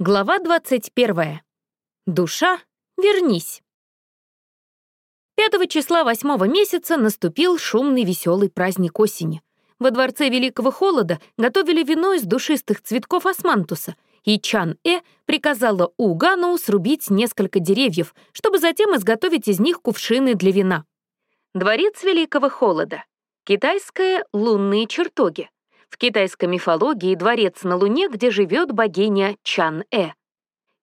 Глава 21. Душа, вернись. 5 числа восьмого месяца наступил шумный веселый праздник осени. Во дворце Великого Холода готовили вино из душистых цветков османтуса, и Чан-Э приказала Угану срубить несколько деревьев, чтобы затем изготовить из них кувшины для вина. Дворец Великого Холода. Китайское лунные чертоги в китайской мифологии дворец на Луне, где живет богиня Чан-Э.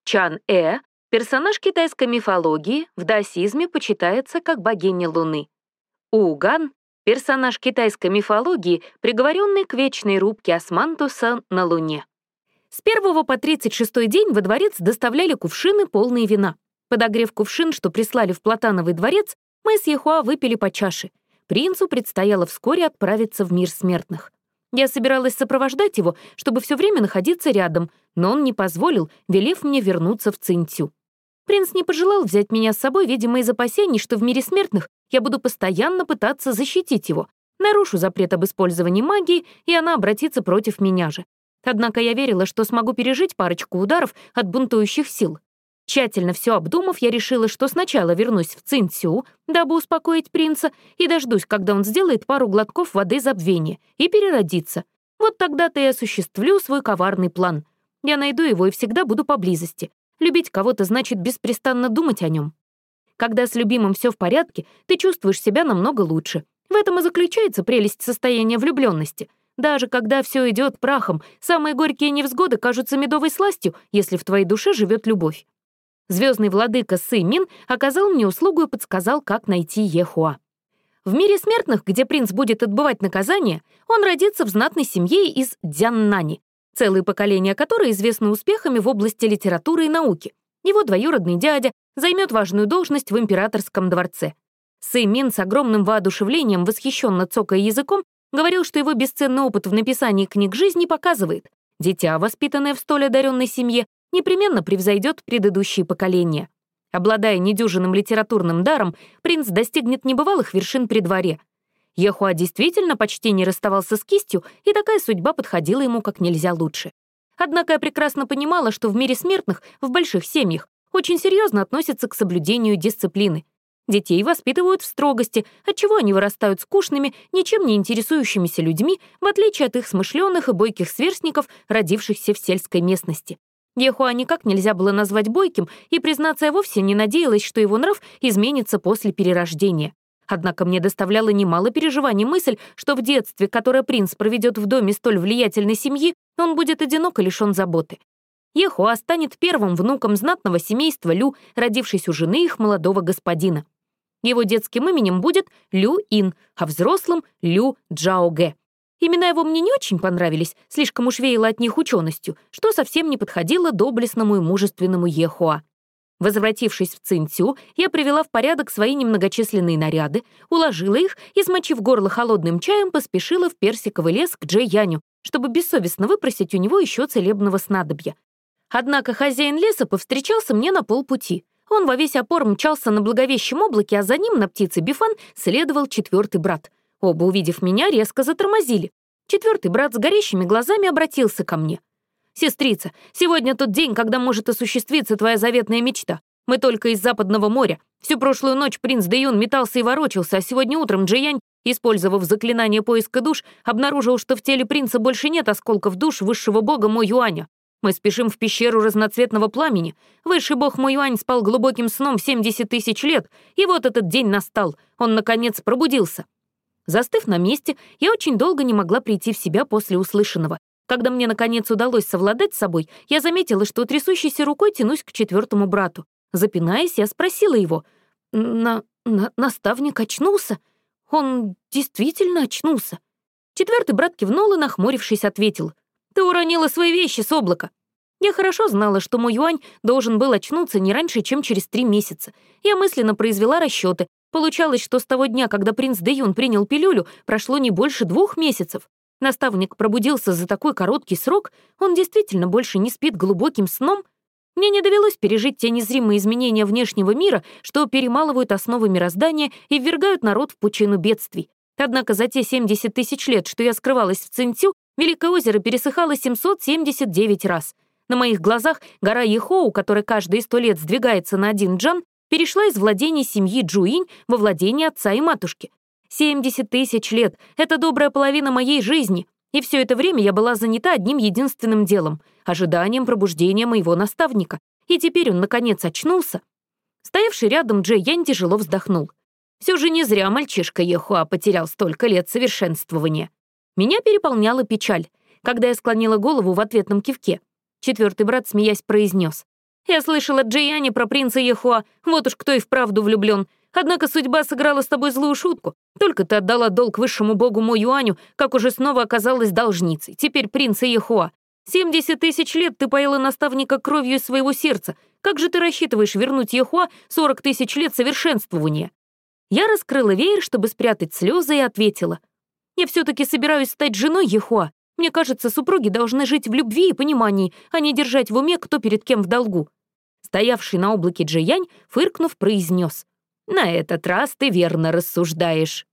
Чан-Э — персонаж китайской мифологии, в даосизме почитается как богиня Луны. Уган — персонаж китайской мифологии, приговоренный к вечной рубке Османтуса на Луне. С 1 по 36 день во дворец доставляли кувшины, полные вина. Подогрев кувшин, что прислали в Платановый дворец, мы с Ехуа выпили по чаше. Принцу предстояло вскоре отправиться в мир смертных. Я собиралась сопровождать его, чтобы все время находиться рядом, но он не позволил, велев мне вернуться в Цинтю. Принц не пожелал взять меня с собой, видимо, из опасений, что в мире смертных я буду постоянно пытаться защитить его, нарушу запрет об использовании магии, и она обратится против меня же. Однако я верила, что смогу пережить парочку ударов от бунтующих сил. Тщательно все обдумав, я решила, что сначала вернусь в Цинцю, дабы успокоить принца, и дождусь, когда он сделает пару глотков воды забвения и переродится. Вот тогда-то и осуществлю свой коварный план. Я найду его и всегда буду поблизости. Любить кого-то значит беспрестанно думать о нем. Когда с любимым все в порядке, ты чувствуешь себя намного лучше. В этом и заключается прелесть состояния влюбленности. Даже когда все идет прахом, самые горькие невзгоды кажутся медовой сластью, если в твоей душе живет любовь. Звездный владыка Сы Мин оказал мне услугу и подсказал, как найти Ехуа. В мире смертных, где принц будет отбывать наказание, он родится в знатной семье из Дзяннани, целые поколения которой известны успехами в области литературы и науки. Его двоюродный дядя займет важную должность в императорском дворце. Сы Мин с огромным воодушевлением, восхищенно цокая языком, говорил, что его бесценный опыт в написании книг жизни показывает, дитя, воспитанное в столь одаренной семье, непременно превзойдет предыдущие поколения. Обладая недюжинным литературным даром, принц достигнет небывалых вершин при дворе. Ехуа действительно почти не расставался с кистью, и такая судьба подходила ему как нельзя лучше. Однако я прекрасно понимала, что в мире смертных, в больших семьях, очень серьезно относятся к соблюдению дисциплины. Детей воспитывают в строгости, отчего они вырастают скучными, ничем не интересующимися людьми, в отличие от их смышленых и бойких сверстников, родившихся в сельской местности. Ехуа никак нельзя было назвать бойким, и, признаться, я вовсе не надеялась, что его нрав изменится после перерождения. Однако мне доставляла немало переживаний мысль, что в детстве, которое принц проведет в доме столь влиятельной семьи, он будет одиноко лишён заботы. Ехуа станет первым внуком знатного семейства Лю, родившись у жены их молодого господина. Его детским именем будет Лю Ин, а взрослым — Лю Джаоге. Имена его мне не очень понравились, слишком уж веяло от них ученостью, что совсем не подходило доблестному и мужественному Ехуа. Возвратившись в Цинцю, я привела в порядок свои немногочисленные наряды, уложила их и, смочив горло холодным чаем, поспешила в персиковый лес к Джей Яню, чтобы бессовестно выпросить у него еще целебного снадобья. Однако хозяин леса повстречался мне на полпути. Он во весь опор мчался на благовещем облаке, а за ним на птице Бифан следовал четвертый брат. Оба, увидев меня, резко затормозили. Четвертый брат с горящими глазами обратился ко мне. «Сестрица, сегодня тот день, когда может осуществиться твоя заветная мечта. Мы только из Западного моря. Всю прошлую ночь принц Дэюн метался и ворочался, а сегодня утром Джиянь, использовав заклинание поиска душ, обнаружил, что в теле принца больше нет осколков душ высшего бога Мо Юаня. Мы спешим в пещеру разноцветного пламени. Высший бог Мо Юань спал глубоким сном 70 тысяч лет, и вот этот день настал. Он, наконец, пробудился. Застыв на месте, я очень долго не могла прийти в себя после услышанного. Когда мне, наконец, удалось совладать с собой, я заметила, что трясущейся рукой тянусь к четвертому брату. Запинаясь, я спросила его. «На... на... наставник очнулся? Он действительно очнулся?» Четвертый брат кивнул и, нахмурившись, ответил. «Ты уронила свои вещи с облака». Я хорошо знала, что мой юань должен был очнуться не раньше, чем через три месяца. Я мысленно произвела расчеты, Получалось, что с того дня, когда принц Дэюн принял пилюлю, прошло не больше двух месяцев. Наставник пробудился за такой короткий срок, он действительно больше не спит глубоким сном. Мне не довелось пережить те незримые изменения внешнего мира, что перемалывают основы мироздания и ввергают народ в пучину бедствий. Однако за те 70 тысяч лет, что я скрывалась в Цинцю, Великое озеро пересыхало 779 раз. На моих глазах гора Ехоу, которая каждые сто лет сдвигается на один джан, перешла из владения семьи Джуинь во владение отца и матушки. 70 тысяч лет — это добрая половина моей жизни, и все это время я была занята одним единственным делом — ожиданием пробуждения моего наставника. И теперь он, наконец, очнулся. Стоявший рядом Джей Янь тяжело вздохнул. Все же не зря мальчишка Ехуа потерял столько лет совершенствования. Меня переполняла печаль, когда я склонила голову в ответном кивке. Четвертый брат, смеясь, произнес: «Я слышал от Джияни про принца Ехуа, вот уж кто и вправду влюблен. Однако судьба сыграла с тобой злую шутку. Только ты отдала долг высшему богу Мо Юаню, как уже снова оказалась должницей. Теперь принца Ехуа. 70 тысяч лет ты поила наставника кровью из своего сердца. Как же ты рассчитываешь вернуть Ехуа 40 тысяч лет совершенствования?» Я раскрыла веер, чтобы спрятать слезы, и ответила. «Я все таки собираюсь стать женой Ехуа. Мне кажется, супруги должны жить в любви и понимании, а не держать в уме, кто перед кем в долгу». Стоявший на облаке Джиянь, фыркнув, произнес: «На этот раз ты верно рассуждаешь».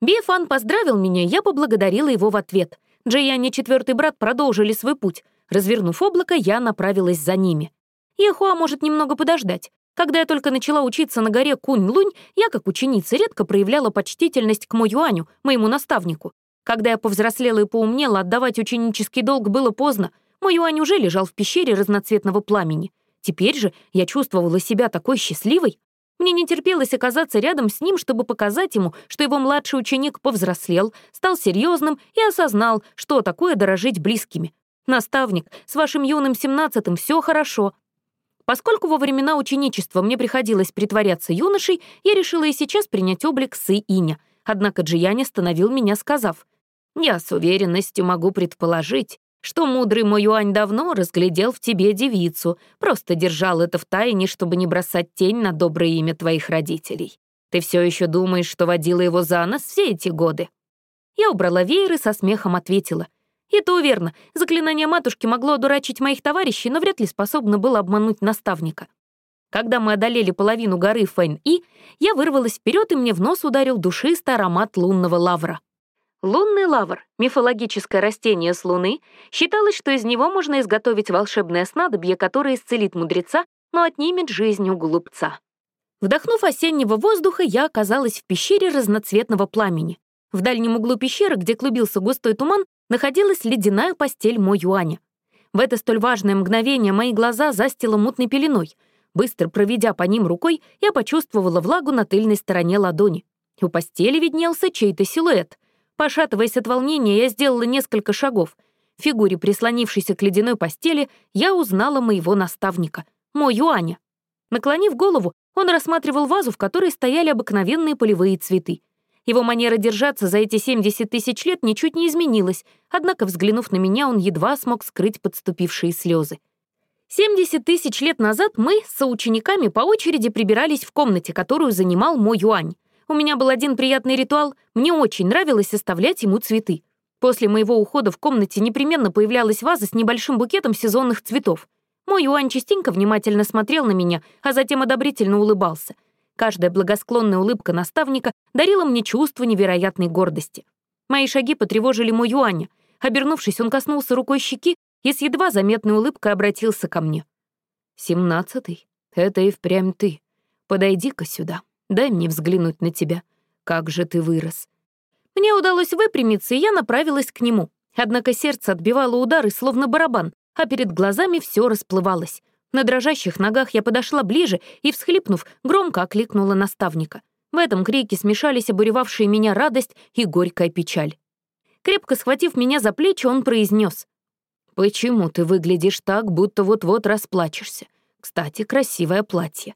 Бифан поздравил меня, я поблагодарила его в ответ. Джиянь и четвертый брат продолжили свой путь. Развернув облако, я направилась за ними. Яхуа может немного подождать. Когда я только начала учиться на горе Кунь-Лунь, я, как ученица, редко проявляла почтительность к Мо Юаню, моему наставнику. Когда я повзрослела и поумнела, отдавать ученический долг было поздно. Мой юань уже лежал в пещере разноцветного пламени. Теперь же я чувствовала себя такой счастливой. Мне не терпелось оказаться рядом с ним, чтобы показать ему, что его младший ученик повзрослел, стал серьезным и осознал, что такое дорожить близкими. «Наставник, с вашим юным семнадцатым все хорошо». Поскольку во времена ученичества мне приходилось притворяться юношей, я решила и сейчас принять облик Сы-Иня. Однако Джиянь остановил меня, сказав, я с уверенностью могу предположить, что мудрый мой Юань давно разглядел в тебе девицу, просто держал это в тайне, чтобы не бросать тень на доброе имя твоих родителей. Ты все еще думаешь, что водила его за нос все эти годы?» Я убрала веер и со смехом ответила. «Это верно. Заклинание матушки могло одурачить моих товарищей, но вряд ли способно было обмануть наставника. Когда мы одолели половину горы Фэн-И, я вырвалась вперед, и мне в нос ударил душистый аромат лунного лавра. Лунный лавр, мифологическое растение с Луны, считалось, что из него можно изготовить волшебное снадобье, которое исцелит мудреца, но отнимет жизнь у глупца. Вдохнув осеннего воздуха, я оказалась в пещере разноцветного пламени. В дальнем углу пещеры, где клубился густой туман, находилась ледяная постель Мо Юаня. В это столь важное мгновение мои глаза застило мутной пеленой. Быстро проведя по ним рукой, я почувствовала влагу на тыльной стороне ладони. У постели виднелся чей-то силуэт. Пошатываясь от волнения, я сделала несколько шагов. В фигуре, прислонившейся к ледяной постели, я узнала моего наставника, Мо Юаня. Наклонив голову, он рассматривал вазу, в которой стояли обыкновенные полевые цветы. Его манера держаться за эти 70 тысяч лет ничуть не изменилась, однако, взглянув на меня, он едва смог скрыть подступившие слезы. 70 тысяч лет назад мы с соучениками по очереди прибирались в комнате, которую занимал Мо Юань. У меня был один приятный ритуал, мне очень нравилось оставлять ему цветы. После моего ухода в комнате непременно появлялась ваза с небольшим букетом сезонных цветов. Мой Юань частенько внимательно смотрел на меня, а затем одобрительно улыбался. Каждая благосклонная улыбка наставника дарила мне чувство невероятной гордости. Мои шаги потревожили мой Юаня. Обернувшись, он коснулся рукой щеки и с едва заметной улыбкой обратился ко мне. «Семнадцатый, это и впрямь ты. Подойди-ка сюда». Дай мне взглянуть на тебя. Как же ты вырос». Мне удалось выпрямиться, и я направилась к нему. Однако сердце отбивало удары, словно барабан, а перед глазами все расплывалось. На дрожащих ногах я подошла ближе и, всхлипнув, громко окликнула наставника. В этом крике смешались обуревавшие меня радость и горькая печаль. Крепко схватив меня за плечи, он произнес: «Почему ты выглядишь так, будто вот-вот расплачешься? Кстати, красивое платье».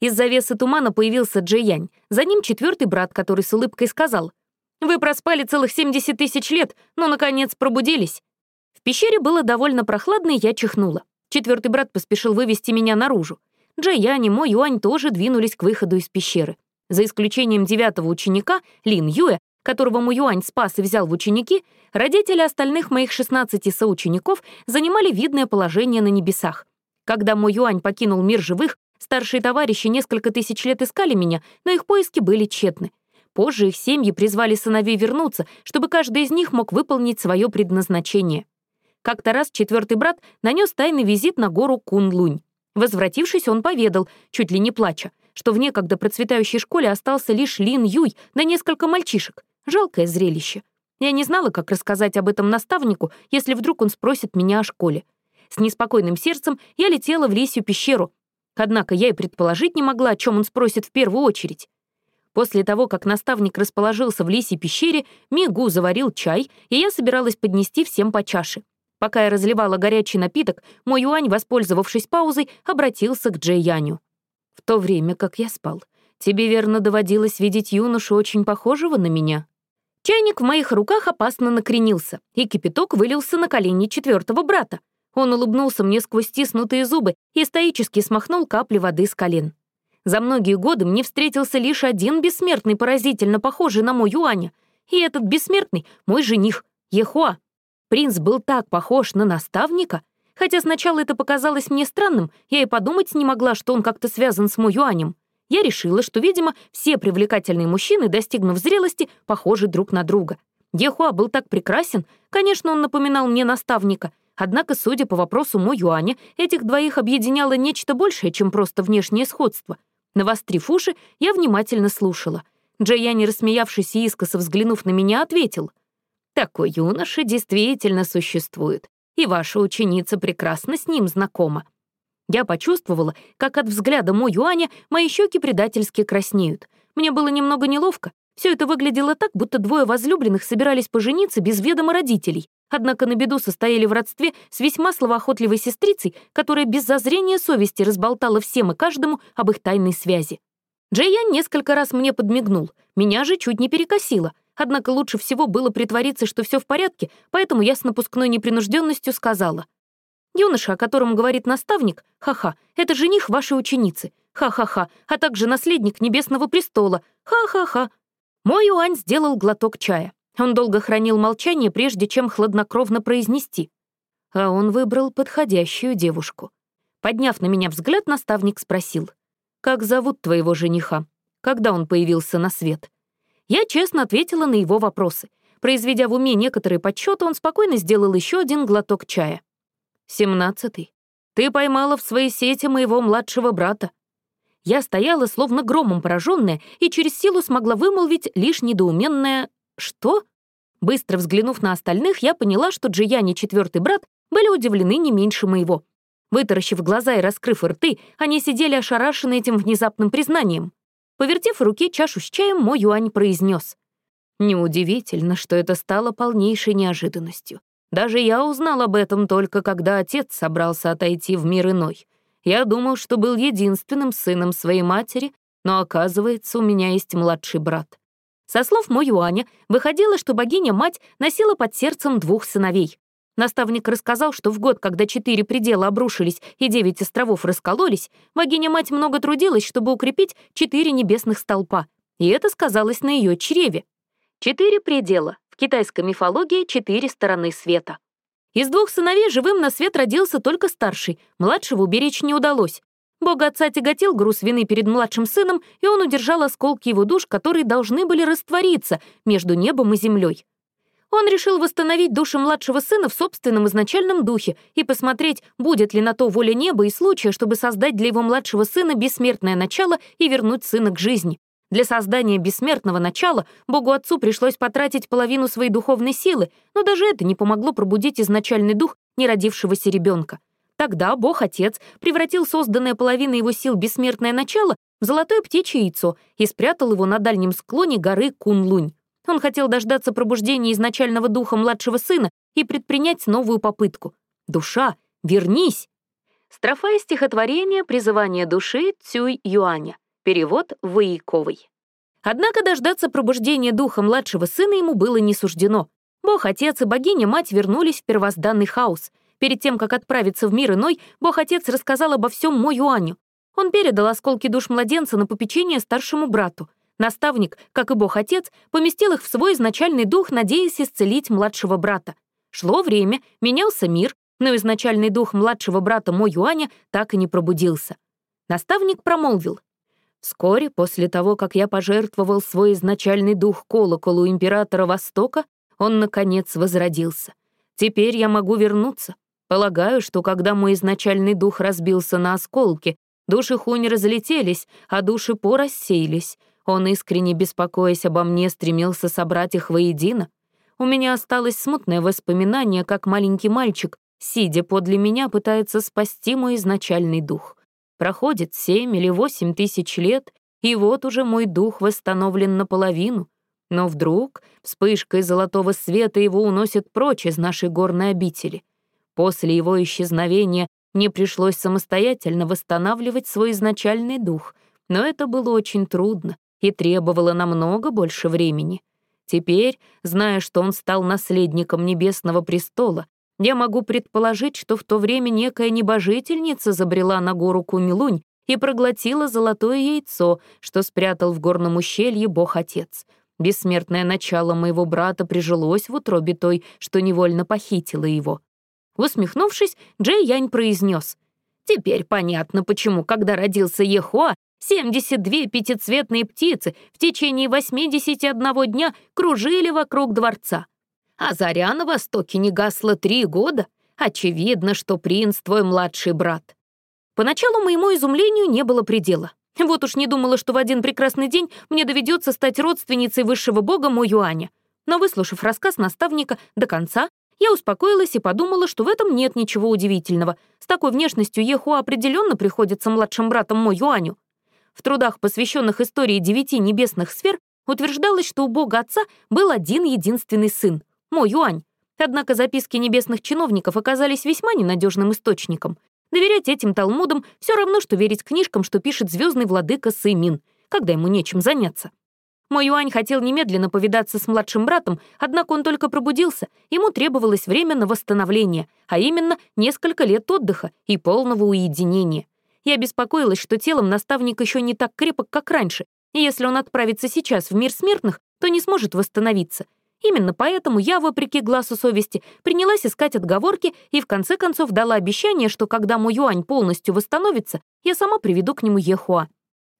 Из завесы тумана появился Джей За ним четвертый брат, который с улыбкой сказал, «Вы проспали целых 70 тысяч лет, но, наконец, пробудились». В пещере было довольно прохладно, и я чихнула. Четвертый брат поспешил вывести меня наружу. Джей и мой Юань тоже двинулись к выходу из пещеры. За исключением девятого ученика, Лин Юэ, которого мой Юань спас и взял в ученики, родители остальных моих 16 соучеников занимали видное положение на небесах. Когда мой Юань покинул мир живых, Старшие товарищи несколько тысяч лет искали меня, но их поиски были тщетны. Позже их семьи призвали сыновей вернуться, чтобы каждый из них мог выполнить свое предназначение. Как-то раз четвертый брат нанес тайный визит на гору Кунлунь. Возвратившись, он поведал, чуть ли не плача, что в некогда процветающей школе остался лишь Лин Юй да несколько мальчишек. Жалкое зрелище. Я не знала, как рассказать об этом наставнику, если вдруг он спросит меня о школе. С неспокойным сердцем я летела в лисью пещеру. Однако я и предположить не могла, о чем он спросит в первую очередь. После того, как наставник расположился в лисьей пещере, Мигу заварил чай, и я собиралась поднести всем по чаше. Пока я разливала горячий напиток, мой Юань, воспользовавшись паузой, обратился к Джей Яню. «В то время, как я спал, тебе верно доводилось видеть юношу, очень похожего на меня?» Чайник в моих руках опасно накренился, и кипяток вылился на колени четвертого брата. Он улыбнулся мне сквозь стиснутые зубы и стоически смахнул капли воды с колен. За многие годы мне встретился лишь один бессмертный, поразительно похожий на мой Юаня, и этот бессмертный — мой жених, Ехуа. Принц был так похож на наставника, хотя сначала это показалось мне странным, я и подумать не могла, что он как-то связан с мой Юанем. Я решила, что, видимо, все привлекательные мужчины, достигнув зрелости, похожи друг на друга. Ехуа был так прекрасен, конечно, он напоминал мне наставника, однако, судя по вопросу Мо Юаня, этих двоих объединяло нечто большее, чем просто внешнее сходство. Навострив уши, я внимательно слушала. Джаяни, рассмеявшись и искоса взглянув на меня, ответил. «Такой юноша действительно существует, и ваша ученица прекрасно с ним знакома. Я почувствовала, как от взгляда Мо Юаня мои щеки предательски краснеют. Мне было немного неловко. Все это выглядело так, будто двое возлюбленных собирались пожениться без ведома родителей, однако на беду состояли в родстве с весьма словоохотливой сестрицей, которая без зазрения совести разболтала всем и каждому об их тайной связи. Джейян несколько раз мне подмигнул, меня же чуть не перекосило, однако лучше всего было притвориться, что все в порядке, поэтому я с напускной непринужденностью сказала — Юноша, о котором говорит наставник, ха-ха, это жених вашей ученицы, ха-ха-ха, а также наследник Небесного престола, ха-ха-ха. Мой Юань сделал глоток чая. Он долго хранил молчание, прежде чем хладнокровно произнести. А он выбрал подходящую девушку. Подняв на меня взгляд, наставник спросил. «Как зовут твоего жениха? Когда он появился на свет?» Я честно ответила на его вопросы. Произведя в уме некоторые подсчеты, он спокойно сделал еще один глоток чая. Семнадцатый. Ты поймала в своей сети моего младшего брата. Я стояла, словно громом пораженная, и через силу смогла вымолвить лишь недоуменное «Что?». Быстро взглянув на остальных, я поняла, что Джияни четвертый брат были удивлены не меньше моего. Вытаращив глаза и раскрыв рты, они сидели ошарашены этим внезапным признанием. Повертев в руке чашу с чаем, мой Юань произнес: «Неудивительно, что это стало полнейшей неожиданностью. Даже я узнал об этом только когда отец собрался отойти в мир иной. Я думал, что был единственным сыном своей матери, но оказывается, у меня есть младший брат. Со слов Мо Юаня выходило, что богиня-мать носила под сердцем двух сыновей. Наставник рассказал, что в год, когда четыре предела обрушились и девять островов раскололись, богиня-мать много трудилась, чтобы укрепить четыре небесных столпа, и это сказалось на ее чреве. Четыре предела китайской мифологии четыре стороны света. Из двух сыновей живым на свет родился только старший, младшего уберечь не удалось. Бог отца тяготил груз вины перед младшим сыном, и он удержал осколки его душ, которые должны были раствориться между небом и землей. Он решил восстановить души младшего сына в собственном изначальном духе и посмотреть, будет ли на то воля неба и случая, чтобы создать для его младшего сына бессмертное начало и вернуть сына к жизни. Для создания бессмертного начала Богу Отцу пришлось потратить половину своей духовной силы, но даже это не помогло пробудить изначальный дух неродившегося ребенка. Тогда Бог-Отец превратил созданное половиной его сил бессмертное начало в золотое птичье яйцо и спрятал его на дальнем склоне горы Кунлунь. Он хотел дождаться пробуждения изначального духа младшего сына и предпринять новую попытку. «Душа, вернись!» Строфа из стихотворения «Призывание души» Цюй Юаня. Перевод Вояковый. Однако дождаться пробуждения духа младшего сына ему было не суждено. Бог-отец и богиня-мать вернулись в первозданный хаос. Перед тем, как отправиться в мир иной, Бог-отец рассказал обо всем Мо Юаню. Он передал осколки душ младенца на попечение старшему брату. Наставник, как и Бог-отец, поместил их в свой изначальный дух, надеясь исцелить младшего брата. Шло время, менялся мир, но изначальный дух младшего брата Мо Юаня так и не пробудился. Наставник промолвил, Вскоре после того, как я пожертвовал свой изначальный дух колоколу императора Востока, он, наконец, возродился. Теперь я могу вернуться. Полагаю, что когда мой изначальный дух разбился на осколки, души Хуни разлетелись, а души По рассеялись. Он, искренне беспокоясь обо мне, стремился собрать их воедино. У меня осталось смутное воспоминание, как маленький мальчик, сидя подле меня, пытается спасти мой изначальный дух. Проходит семь или восемь тысяч лет, и вот уже мой дух восстановлен наполовину. Но вдруг вспышкой золотого света его уносит прочь из нашей горной обители. После его исчезновения мне пришлось самостоятельно восстанавливать свой изначальный дух, но это было очень трудно и требовало намного больше времени. Теперь, зная, что он стал наследником Небесного престола, я могу предположить, что в то время некая небожительница забрела на гору Кунь-Лунь и проглотила золотое яйцо, что спрятал в горном ущелье бог-отец. Бессмертное начало моего брата прижилось в утробе той, что невольно похитила его. Усмехнувшись, Джей Янь произнес: «Теперь понятно, почему, когда родился Ехуа, 72 пятицветные птицы в течение 81 дня кружили вокруг дворца. А заря на востоке не гасла три года. Очевидно, что принц твой младший брат. Поначалу моему изумлению не было предела. Вот уж не думала, что в один прекрасный день мне доведется стать родственницей высшего бога Мо Юаня. Но выслушав рассказ наставника до конца, я успокоилась и подумала, что в этом нет ничего удивительного. С такой внешностью Ехуа определенно приходится младшим братом Мо Юаню. В трудах, посвященных истории девяти небесных сфер, утверждалось, что у бога отца был один единственный сын — Мо Юань. Однако записки небесных чиновников оказались весьма ненадежным источником. Доверять этим талмудам все равно, что верить книжкам, что пишет звездный владыка Сымин, когда ему нечем заняться. Мой Юань хотел немедленно повидаться с младшим братом, однако он только пробудился, ему требовалось время на восстановление, а именно несколько лет отдыха и полного уединения. Я беспокоилась, что телом наставник еще не так крепок, как раньше, и если он отправится сейчас в мир смертных, то не сможет восстановиться, Именно поэтому я, вопреки глазу совести, принялась искать отговорки и в конце концов дала обещание, что когда мой юань полностью восстановится, я сама приведу к нему Ехуа.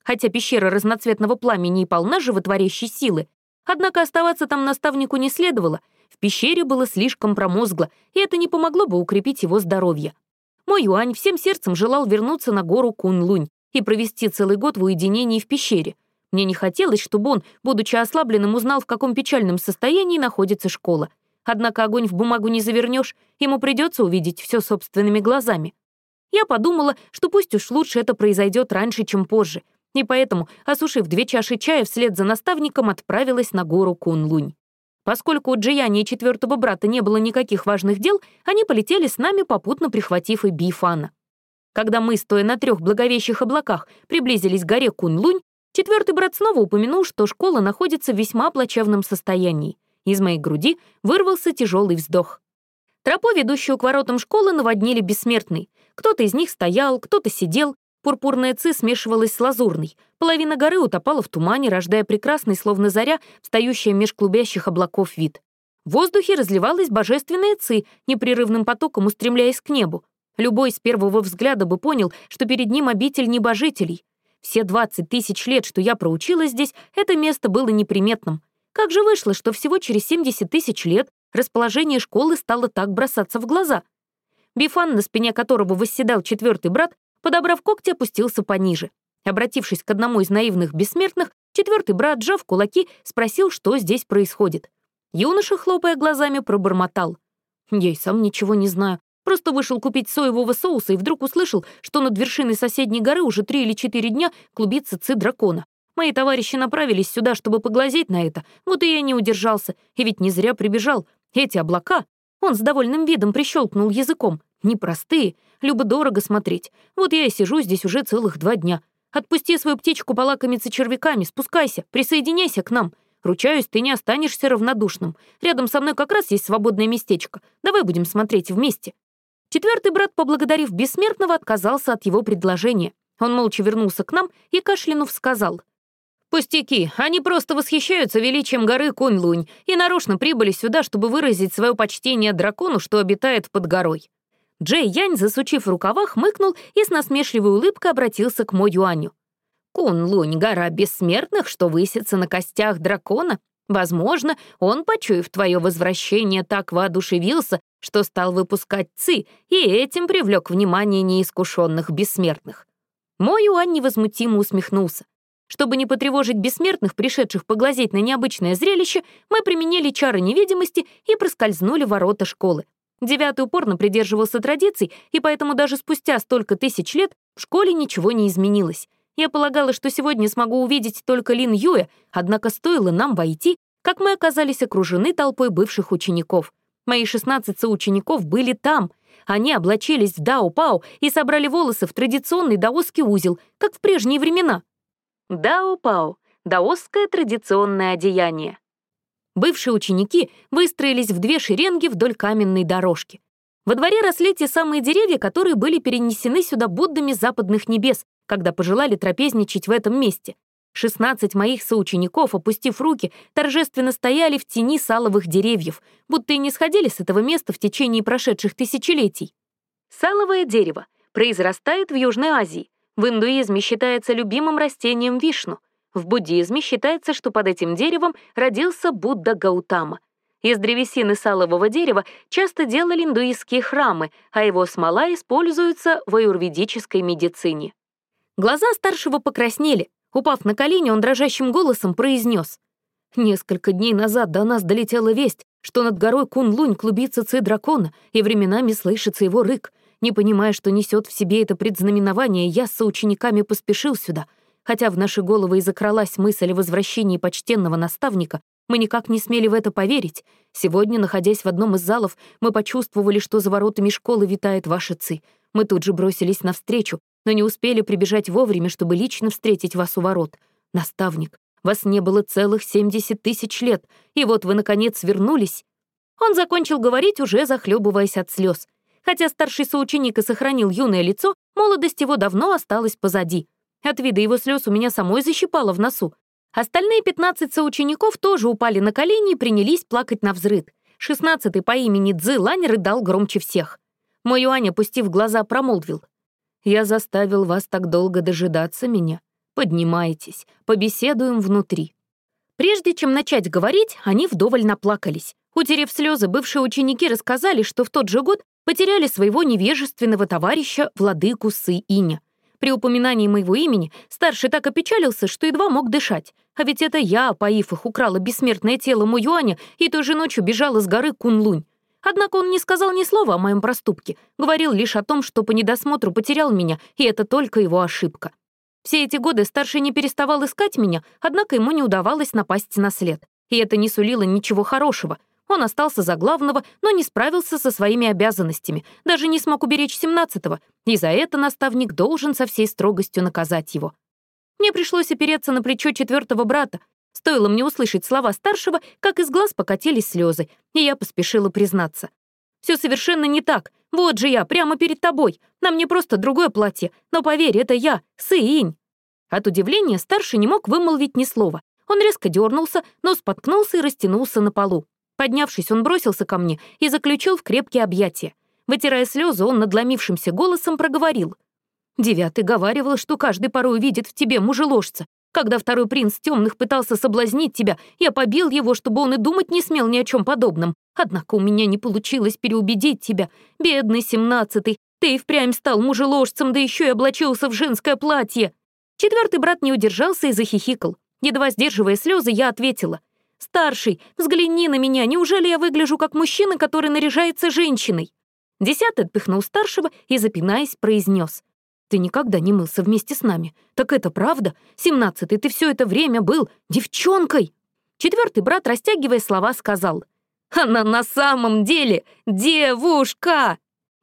Хотя пещера разноцветного пламени и полна животворящей силы, однако оставаться там наставнику не следовало. В пещере было слишком промозгло, и это не помогло бы укрепить его здоровье. Мой юань всем сердцем желал вернуться на гору Кунь-Лунь и провести целый год в уединении в пещере, мне не хотелось, чтобы он, будучи ослабленным, узнал, в каком печальном состоянии находится школа. Однако огонь в бумагу не завернешь, ему придется увидеть все собственными глазами. Я подумала, что пусть уж лучше это произойдет раньше, чем позже, и поэтому, осушив две чаши чая, вслед за наставником отправилась на гору Кунлунь. Поскольку у Джияни и четвертого брата не было никаких важных дел, они полетели с нами, попутно прихватив и Бифана. Когда мы, стоя на трех благовещих облаках, приблизились к горе Кунлунь, Четвертый брат снова упомянул, что школа находится в весьма плачевном состоянии. Из моей груди вырвался тяжелый вздох. Тропу, ведущую к воротам школы, наводнили бессмертный. Кто-то из них стоял, кто-то сидел. Пурпурная ци смешивалась с лазурной. Половина горы утопала в тумане, рождая прекрасный, словно заря, встающая меж клубящих облаков вид. В воздухе разливалась божественная ци, непрерывным потоком устремляясь к небу. Любой с первого взгляда бы понял, что перед ним обитель небожителей. Все 20 тысяч лет, что я проучилась здесь, это место было неприметным. Как же вышло, что всего через 70 тысяч лет расположение школы стало так бросаться в глаза? Бифан, на спине которого восседал четвертый брат, подобрав когти, опустился пониже. Обратившись к одному из наивных бессмертных, четвертый брат, сжав кулаки, спросил, что здесь происходит. Юноша, хлопая глазами, пробормотал. «Я и сам ничего не знаю. Просто вышел купить соевого соуса и вдруг услышал, что над вершиной соседней горы уже три или четыре дня клубится ци дракона. Мои товарищи направились сюда, чтобы поглазеть на это, вот и я не удержался, и ведь не зря прибежал. Эти облака... Он с довольным видом прищелкнул языком. Непростые, любо-дорого смотреть. Вот я и сижу здесь уже целых два дня. Отпусти свою птичку полакомиться червяками, спускайся, присоединяйся к нам. Ручаюсь, ты не останешься равнодушным. Рядом со мной как раз есть свободное местечко. Давай будем смотреть вместе. Четвертый брат, поблагодарив бессмертного, отказался от его предложения. Он молча вернулся к нам и, кашлянув, сказал. «Пустяки, они просто восхищаются величием горы Кунь-Лунь и нарочно прибыли сюда, чтобы выразить свое почтение дракону, что обитает под горой». Джей Янь, засучив рукава, хмыкнул и с насмешливой улыбкой обратился к Мо Юаню. «Кун-Лунь — гора бессмертных, что высится на костях дракона. Возможно, он, почуяв твое возвращение, так воодушевился, что стал выпускать ци и этим привлек внимание неискушенных бессмертных. Мой Юань невозмутимо усмехнулся. Чтобы не потревожить бессмертных, пришедших поглазеть на необычное зрелище, мы применили чары невидимости и проскользнули ворота школы. Девятый упорно придерживался традиций, и поэтому даже спустя столько тысяч лет в школе ничего не изменилось. Я полагала, что сегодня смогу увидеть только Лин Юэ, однако стоило нам войти, как мы оказались окружены толпой бывших учеников. Мои 16 соучеников были там. Они облачились в дао-пау и собрали волосы в традиционный даосский узел, как в прежние времена. Дао-пао — даосское традиционное одеяние. Бывшие ученики выстроились в две шеренги вдоль каменной дорожки. Во дворе росли те самые деревья, которые были перенесены сюда Буддами западных небес, когда пожелали трапезничать в этом месте. Шестнадцать моих соучеников, опустив руки, торжественно стояли в тени саловых деревьев, будто и не сходили с этого места в течение прошедших тысячелетий. Саловое дерево произрастает в Южной Азии, в индуизме считается любимым растением вишну. В буддизме считается, что под этим деревом родился Будда Гаутама. Из древесины салового дерева часто делали индуистские храмы, а его смола используется в аюрведической медицине. Глаза старшего покраснели. Упав на колени, он дрожащим голосом произнес. Несколько дней назад до нас долетела весть, что над горой Кунлунь клубится ци дракона, и временами слышится его рык. Не понимая, что несет в себе это предзнаменование, я с соучениками поспешил сюда. Хотя в наши головы и закралась мысль о возвращении почтенного наставника, мы никак не смели в это поверить. Сегодня, находясь в одном из залов, мы почувствовали, что за воротами школы витает ваша ци. Мы тут же бросились навстречу, но не успели прибежать вовремя, чтобы лично встретить вас у ворот. Наставник, вас не было целых 70 тысяч лет, и вот вы, наконец, вернулись. Он закончил говорить, уже захлебываясь от слез. Хотя старший соученик и сохранил юное лицо, молодость его давно осталась позади. От вида его слез у меня самой защипало в носу. Остальные 15 соучеников тоже упали на колени и принялись плакать на взрыд. Шестнадцатый по имени Цзы Лань рыдал громче всех. Мой Юань, опустив глаза, промолвил. «Я заставил вас так долго дожидаться меня. Поднимайтесь, побеседуем внутри». Прежде чем начать говорить, они вдоволь наплакались. Утерев слезы, бывшие ученики рассказали, что в тот же год потеряли своего невежественного товарища, владыку Сы-Иня. При упоминании моего имени старший так опечалился, что едва мог дышать. А ведь это я, поив их, украла бессмертное тело Муюаня и той же ночью бежала с горы Кунлунь. Однако он не сказал ни слова о моем проступке, говорил лишь о том, что по недосмотру потерял меня, и это только его ошибка. Все эти годы старший не переставал искать меня, однако ему не удавалось напасть на след. И это не сулило ничего хорошего — он остался за главного, но не справился со своими обязанностями, даже не смог уберечь семнадцатого, и за это наставник должен со всей строгостью наказать его. Мне пришлось опереться на плечо четвертого брата. Стоило мне услышать слова старшего, как из глаз покатились слезы, и я поспешила признаться. Все совершенно не так. Вот же я, прямо перед тобой. На мне просто другое платье. Но поверь, это я, Сыинь. От удивления старший не мог вымолвить ни слова. Он резко дернулся, но споткнулся и растянулся на полу. Поднявшись, он бросился ко мне и заключил в крепкие объятия. Вытирая слезы, он надломившимся голосом проговорил. «Девятый говаривал, что каждый порой увидит в тебе мужеложца. Когда второй принц темных пытался соблазнить тебя, я побил его, чтобы он и думать не смел ни о чем подобном. Однако у меня не получилось переубедить тебя. Бедный семнадцатый, ты и впрямь стал мужеложцем, да еще и облачился в женское платье». Четвертый брат не удержался и захихикал. Едва сдерживая слезы, я ответила. «Старший, взгляни на меня, неужели я выгляжу как мужчина, который наряжается женщиной?» Десятый отпихнул старшего и, запинаясь, произнес. «Ты никогда не мылся вместе с нами. Так это правда? Семнадцатый, ты все это время был девчонкой!» Четвертый брат, растягивая слова, сказал. «Она на самом деле девушка!»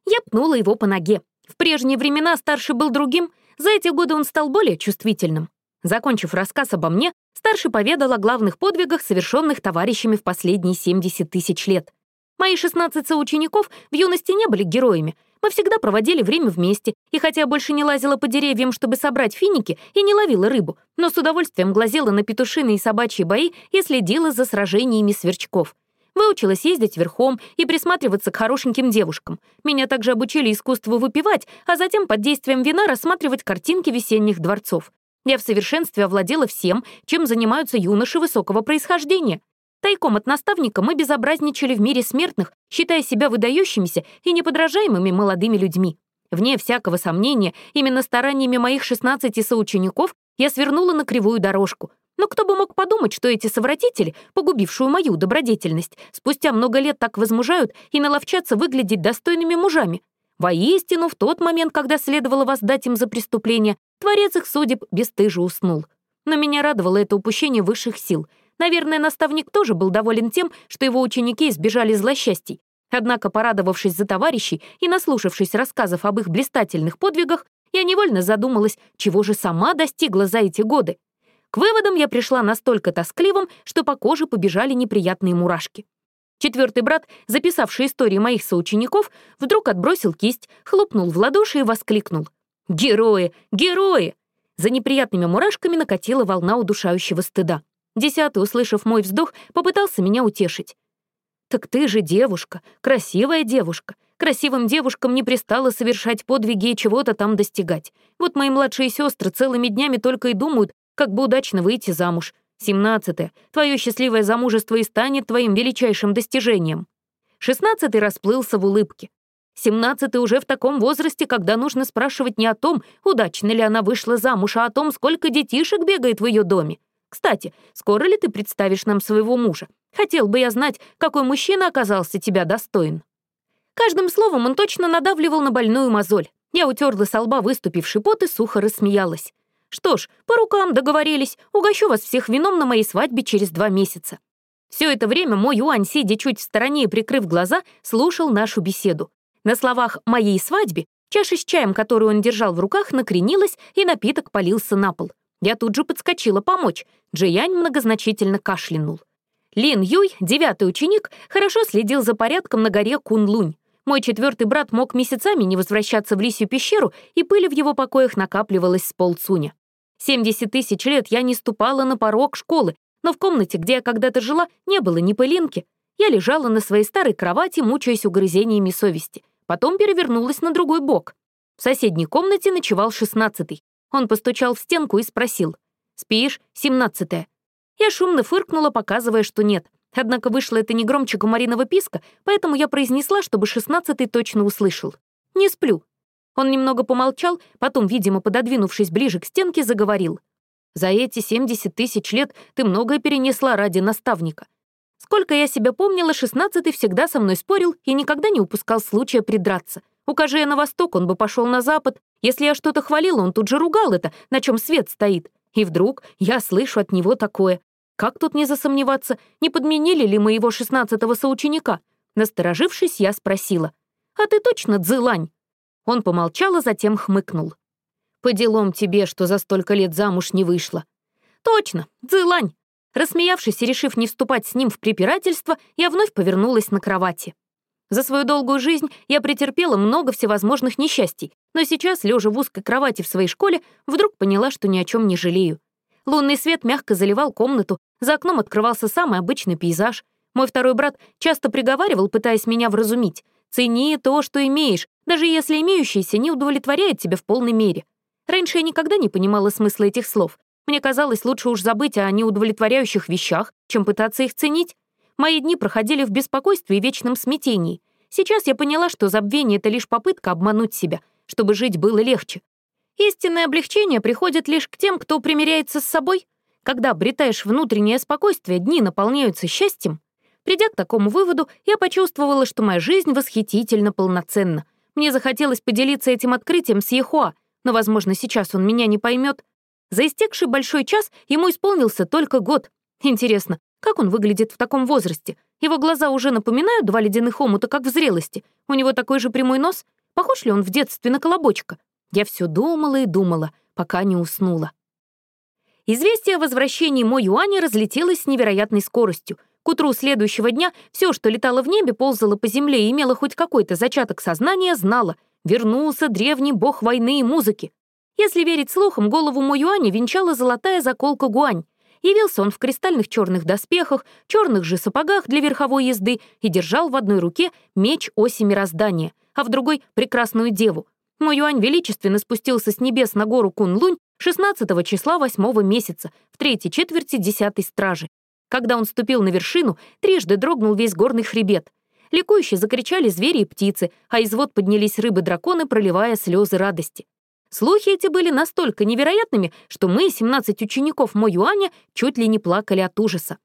Я пнула его по ноге. В прежние времена старший был другим, за эти годы он стал более чувствительным. Закончив рассказ обо мне, старший поведал о главных подвигах, совершенных товарищами в последние 70 тысяч лет. Мои 16 соучеников в юности не были героями. Мы всегда проводили время вместе, и хотя больше не лазила по деревьям, чтобы собрать финики, и не ловила рыбу, но с удовольствием глазела на петушиные и собачьи бои и следила за сражениями сверчков. Выучилась ездить верхом и присматриваться к хорошеньким девушкам. Меня также обучили искусству выпивать, а затем под действием вина рассматривать картинки весенних дворцов. Я в совершенстве овладела всем, чем занимаются юноши высокого происхождения. Тайком от наставника мы безобразничали в мире смертных, считая себя выдающимися и неподражаемыми молодыми людьми. Вне всякого сомнения, именно стараниями моих 16 соучеников я свернула на кривую дорожку. Но кто бы мог подумать, что эти совратители, погубившую мою добродетельность, спустя много лет так возмужают и наловчатся выглядеть достойными мужами. Воистину, в тот момент, когда следовало воздать им за преступление, творец их судеб бесстыже уснул. Но меня радовало это упущение высших сил. Наверное, наставник тоже был доволен тем, что его ученики избежали злосчастий. Однако, порадовавшись за товарищей и наслушавшись рассказов об их блистательных подвигах, я невольно задумалась, чего же сама достигла за эти годы. К выводам я пришла настолько тоскливым, что по коже побежали неприятные мурашки. Четвертый брат, записавший истории моих соучеников, вдруг отбросил кисть, хлопнул в ладоши и воскликнул. «Герои! Герои!» За неприятными мурашками накатила волна удушающего стыда. Десятый, услышав мой вздох, попытался меня утешить. «Так ты же девушка, красивая девушка. Красивым девушкам не пристало совершать подвиги и чего-то там достигать. Вот мои младшие сестры целыми днями только и думают, как бы удачно выйти замуж. Семнадцатое. Твое счастливое замужество и станет твоим величайшим достижением. Шестнадцатый расплылся в улыбке. Семнадцатый уже в таком возрасте, когда нужно спрашивать не о том, удачно ли она вышла замуж, а о том, сколько детишек бегает в ее доме. Кстати, скоро ли ты представишь нам своего мужа? Хотел бы я знать, какой мужчина оказался тебя достоин». Каждым словом он точно надавливал на больную мозоль. Я утерла со лба выступивший пот и сухо рассмеялась. «Что ж, по рукам договорились, угощу вас всех вином на моей свадьбе через два месяца». Все это время мой Юань, сидя чуть в стороне и прикрыв глаза, слушал нашу беседу. На словах «моей свадьбе» чаша с чаем, которую он держал в руках, накренилась, и напиток полился на пол. Я тут же подскочила помочь. Джиянь многозначительно кашлянул. Лин Юй, девятый ученик, хорошо следил за порядком на горе Кунлунь. Мой четвертый брат мог месяцами не возвращаться в лисью пещеру, и пыль в его покоях накапливалась с полцуня. 70 тысяч лет я не ступала на порог школы, но в комнате, где я когда-то жила, не было ни пылинки. Я лежала на своей старой кровати, мучаясь угрызениями совести. Потом перевернулась на другой бок. В соседней комнате ночевал шестнадцатый. Он постучал в стенку и спросил. «Спишь? Семнадцатая». Я шумно фыркнула, показывая, что нет. Однако вышло это не громче комариного писка, поэтому я произнесла, чтобы шестнадцатый точно услышал. «Не сплю». Он немного помолчал, потом, видимо, пододвинувшись ближе к стенке, заговорил. «За эти семьдесят тысяч лет ты многое перенесла ради наставника. Сколько я себя помнила, шестнадцатый всегда со мной спорил и никогда не упускал случая придраться. Укажи я на восток, он бы пошел на запад. Если я что-то хвалила, он тут же ругал это, на чем свет стоит. И вдруг я слышу от него такое. Как тут не засомневаться, не подменили ли моего шестнадцатого соученика? Насторожившись, я спросила. «А ты точно дзылань?» Он помолчал, а затем хмыкнул. «По делам тебе, что за столько лет замуж не вышла». «Точно, дзылань!» Рассмеявшись и решив не вступать с ним в препирательство, я вновь повернулась на кровати. За свою долгую жизнь я претерпела много всевозможных несчастий, но сейчас, лежа в узкой кровати в своей школе, вдруг поняла, что ни о чем не жалею. Лунный свет мягко заливал комнату, за окном открывался самый обычный пейзаж. Мой второй брат часто приговаривал, пытаясь меня вразумить. «Цени то, что имеешь, даже если имеющееся не удовлетворяет тебя в полной мере». Раньше я никогда не понимала смысла этих слов. Мне казалось, лучше уж забыть о неудовлетворяющих вещах, чем пытаться их ценить. Мои дни проходили в беспокойстве и вечном смятении. Сейчас я поняла, что забвение — это лишь попытка обмануть себя, чтобы жить было легче. Истинное облегчение приходит лишь к тем, кто примиряется с собой. Когда обретаешь внутреннее спокойствие, дни наполняются счастьем. Придя к такому выводу, я почувствовала, что моя жизнь восхитительно полноценна. Мне захотелось поделиться этим открытием с Ехуа, но, возможно, сейчас он меня не поймет. За истекший большой час ему исполнился только год. Интересно, как он выглядит в таком возрасте? Его глаза уже напоминают два ледяных омута, как в зрелости. У него такой же прямой нос. Похож ли он в детстве на колобочка? Я все думала и думала, пока не уснула. Известие о возвращении Мо Юаня разлетелось с невероятной скоростью. К утру следующего дня все, что летало в небе, ползало по земле и имело хоть какой-то зачаток сознания, знало. Вернулся древний бог войны и музыки. Если верить слухам, голову Мо Юаня венчала золотая заколка Гуань. Явился он в кристальных черных доспехах, черных же сапогах для верховой езды и держал в одной руке меч оси мироздания, а в другой — прекрасную деву, мой Юань величественно спустился с небес на гору Кунлунь 16 числа 8 месяца, в третьей четверти десятой стражи. Когда он ступил на вершину, трижды дрогнул весь горный хребет. Ликующе закричали звери и птицы, а из вод поднялись рыбы-драконы, проливая слезы радости. Слухи эти были настолько невероятными, что мы, 17 учеников Мо Юаня, чуть ли не плакали от ужаса.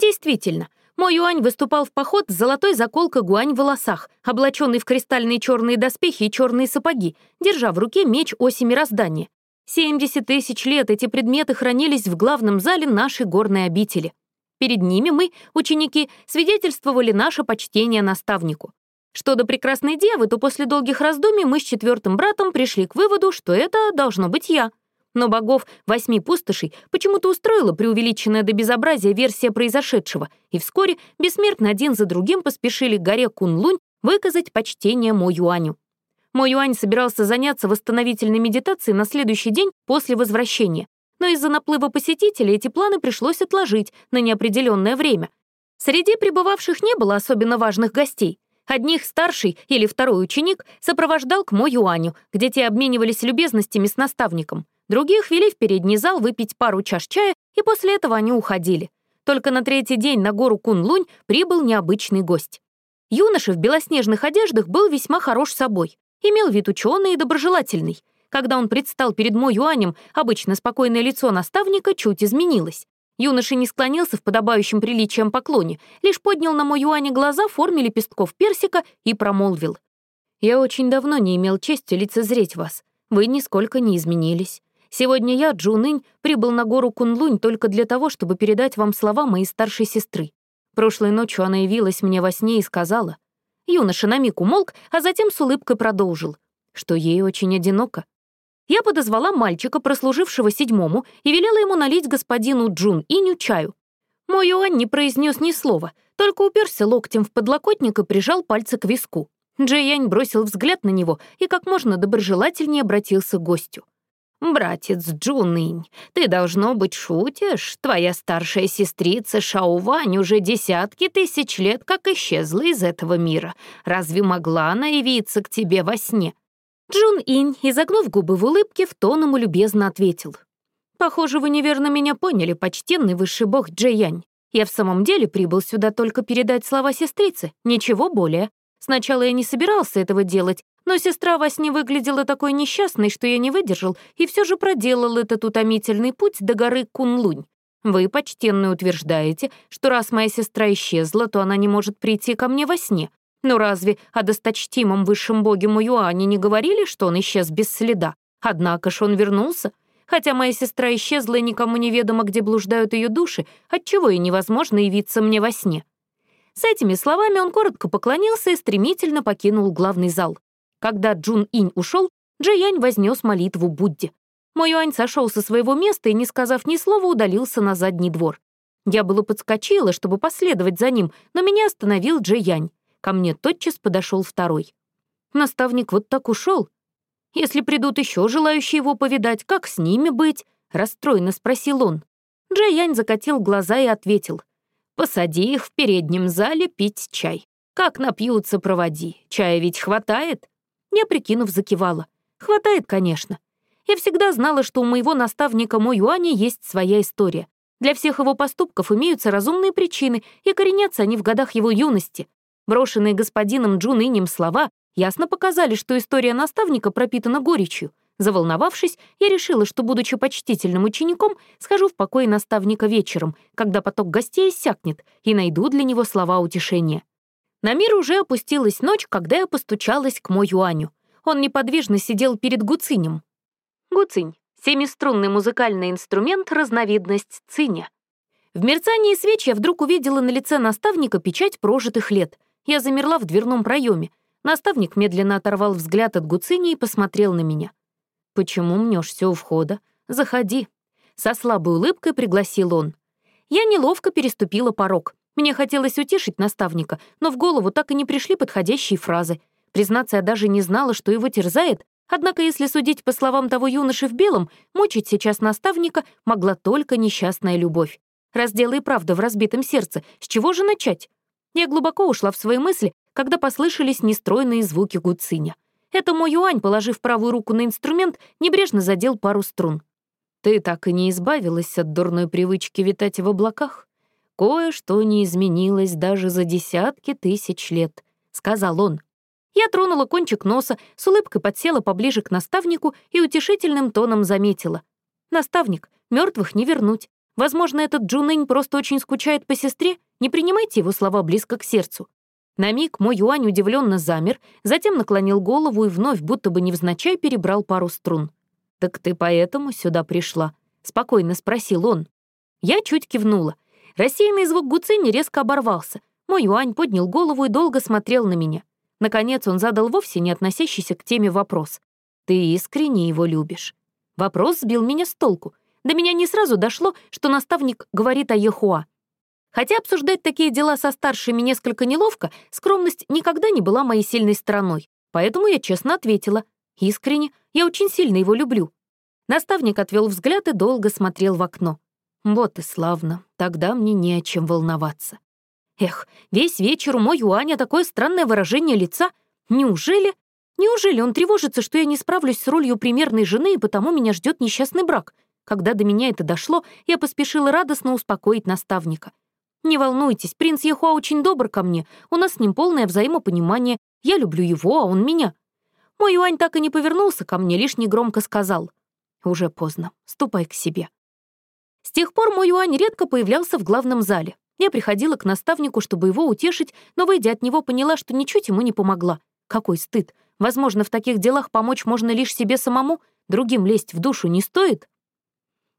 Действительно, Мо Юань выступал в поход с золотой заколкой гуань в волосах, облаченный в кристальные черные доспехи и черные сапоги, держа в руке меч оси мироздания. 70 тысяч лет эти предметы хранились в главном зале нашей горной обители. Перед ними мы, ученики, свидетельствовали наше почтение наставнику. Что до прекрасной девы, то после долгих раздумий мы с четвертым братом пришли к выводу, что это должно быть я. Но богов восьми пустошей почему-то устроила преувеличенная до безобразия версия произошедшего, и вскоре бессмертно один за другим поспешили к горе Кунлунь выказать почтение Мо Юаню. Мо Юань собирался заняться восстановительной медитацией на следующий день после возвращения, но из-за наплыва посетителей эти планы пришлось отложить на неопределенное время. Среди пребывавших не было особенно важных гостей. Одних старший или второй ученик сопровождал к Мо Юаню, где те обменивались любезностями с наставником. Других вели в передний зал выпить пару чаш чая, и после этого они уходили. Только на третий день на гору Кунлунь прибыл необычный гость. Юноша в белоснежных одеждах был весьма хорош собой, имел вид ученый и доброжелательный. Когда он предстал перед Мо Юанем, обычно спокойное лицо наставника чуть изменилось. Юноша не склонился в подобающем приличием поклоне, лишь поднял на мой юане глаза в форме лепестков персика и промолвил. «Я очень давно не имел чести лицезреть вас. Вы нисколько не изменились. Сегодня я, Джунынь, прибыл на гору Кунлунь только для того, чтобы передать вам слова моей старшей сестры. Прошлой ночью она явилась мне во сне и сказала. Юноша на миг умолк, а затем с улыбкой продолжил, что ей очень одиноко. Я подозвала мальчика, прослужившего седьмому, и велела ему налить господину Джун Иню чаю. Мой Юань не произнес ни слова, только уперся локтем в подлокотник и прижал пальцы к виску. Джей бросил взгляд на него и как можно доброжелательнее обратился к гостю. «Братец Джунынь, ты, должно быть, шутишь? Твоя старшая сестрица Шаувань уже десятки тысяч лет как исчезла из этого мира. Разве могла она явиться к тебе во сне?» Джун Инь, изогнув губы в улыбке, в тон ему любезно ответил. «Похоже, вы неверно меня поняли, почтенный высший бог Джеянь. Я в самом деле прибыл сюда только передать слова сестрицы, ничего более. Сначала я не собирался этого делать, но сестра во сне выглядела такой несчастной, что я не выдержал и все же проделал этот утомительный путь до горы Кунлунь. Вы, почтенный, утверждаете, что раз моя сестра исчезла, то она не может прийти ко мне во сне, но разве о досточтимом высшем боге Муюане не говорили, что он исчез без следа? Однако ж он вернулся. Хотя моя сестра исчезла и никому неведомо, где блуждают ее души, отчего и невозможно явиться мне во сне. С этими словами он коротко поклонился и стремительно покинул главный зал. Когда Джун Инь ушел, Джиянь вознес молитву Будде. Мой Юань сошел со своего места и, не сказав ни слова, удалился на задний двор. Я было подскочила, чтобы последовать за ним, но меня остановил Джиянь. Ко мне тотчас подошел второй. Наставник вот так ушел. Если придут еще желающие его повидать, как с ними быть? Расстроенно спросил он. Джей закатил глаза и ответил. «Посади их в переднем зале пить чай. Как напьются, проводи. Чая ведь хватает?» Я, прикинув, закивала. «Хватает, конечно. Я всегда знала, что у моего наставника Мо Юаня есть своя история. Для всех его поступков имеются разумные причины, и коренятся они в годах его юности. Брошенные господином Джун Инем слова ясно показали, что история наставника пропитана горечью. Заволновавшись, я решила, что, будучи почтительным учеником, схожу в покой наставника вечером, когда поток гостей иссякнет, и найду для него слова утешения. На мир уже опустилась ночь, когда я постучалась к Мо Юаню. Он неподвижно сидел перед гуцинем. Гуцинь — семиструнный музыкальный инструмент, разновидность циня. В мерцании свеч я вдруг увидела на лице наставника печать прожитых лет. Я замерла в дверном проеме. Наставник медленно оторвал взгляд от Гуцини и посмотрел на меня. «Почему мнешься у входа? Заходи». Со слабой улыбкой пригласил он. Я неловко переступила порог. Мне хотелось утешить наставника, но в голову так и не пришли подходящие фразы. Признаться, я даже не знала, что его терзает, однако, если судить по словам того юноши в белом, мучить сейчас наставника могла только несчастная любовь. Раздела и правда в разбитом сердце. С чего же начать? Я глубоко ушла в свои мысли, когда послышались нестройные звуки гуциня. Это мой юань, положив правую руку на инструмент, небрежно задел пару струн. «Ты так и не избавилась от дурной привычки витать в облаках?» «Кое-что не изменилось даже за десятки тысяч лет», — сказал он. Я тронула кончик носа, с улыбкой подсела поближе к наставнику и утешительным тоном заметила. «Наставник, мертвых не вернуть. Возможно, этот Джунэнь просто очень скучает по сестре. Не принимайте его слова близко к сердцу». На миг мой Юань удивленно замер, затем наклонил голову и вновь, будто бы невзначай, перебрал пару струн. «Так ты поэтому сюда пришла?» — спокойно спросил он. Я чуть кивнула. Рассеянный звук гуцини резко оборвался. Мой Юань поднял голову и долго смотрел на меня. Наконец он задал вовсе не относящийся к теме вопрос. «Ты искренне его любишь?» Вопрос сбил меня с толку. До меня не сразу дошло, что наставник говорит о Ехуа. Хотя обсуждать такие дела со старшими несколько неловко, скромность никогда не была моей сильной стороной. Поэтому я честно ответила. Искренне, я очень сильно его люблю. Наставник отвел взгляд и долго смотрел в окно. Вот и славно, тогда мне не о чем волноваться. Эх, весь вечер у мой Юаня такое странное выражение лица. Неужели? Неужели он тревожится, что я не справлюсь с ролью примерной жены, и потому меня ждет несчастный брак? Когда до меня это дошло, я поспешила радостно успокоить наставника. «Не волнуйтесь, принц Ехуа очень добр ко мне, у нас с ним полное взаимопонимание, я люблю его, а он меня». Мой Юань так и не повернулся ко мне, лишь негромко сказал. «Уже поздно, ступай к себе». С тех пор мой Юань редко появлялся в главном зале. Я приходила к наставнику, чтобы его утешить, но, выйдя от него, поняла, что ничуть ему не помогла. Какой стыд. Возможно, в таких делах помочь можно лишь себе самому, другим лезть в душу не стоит.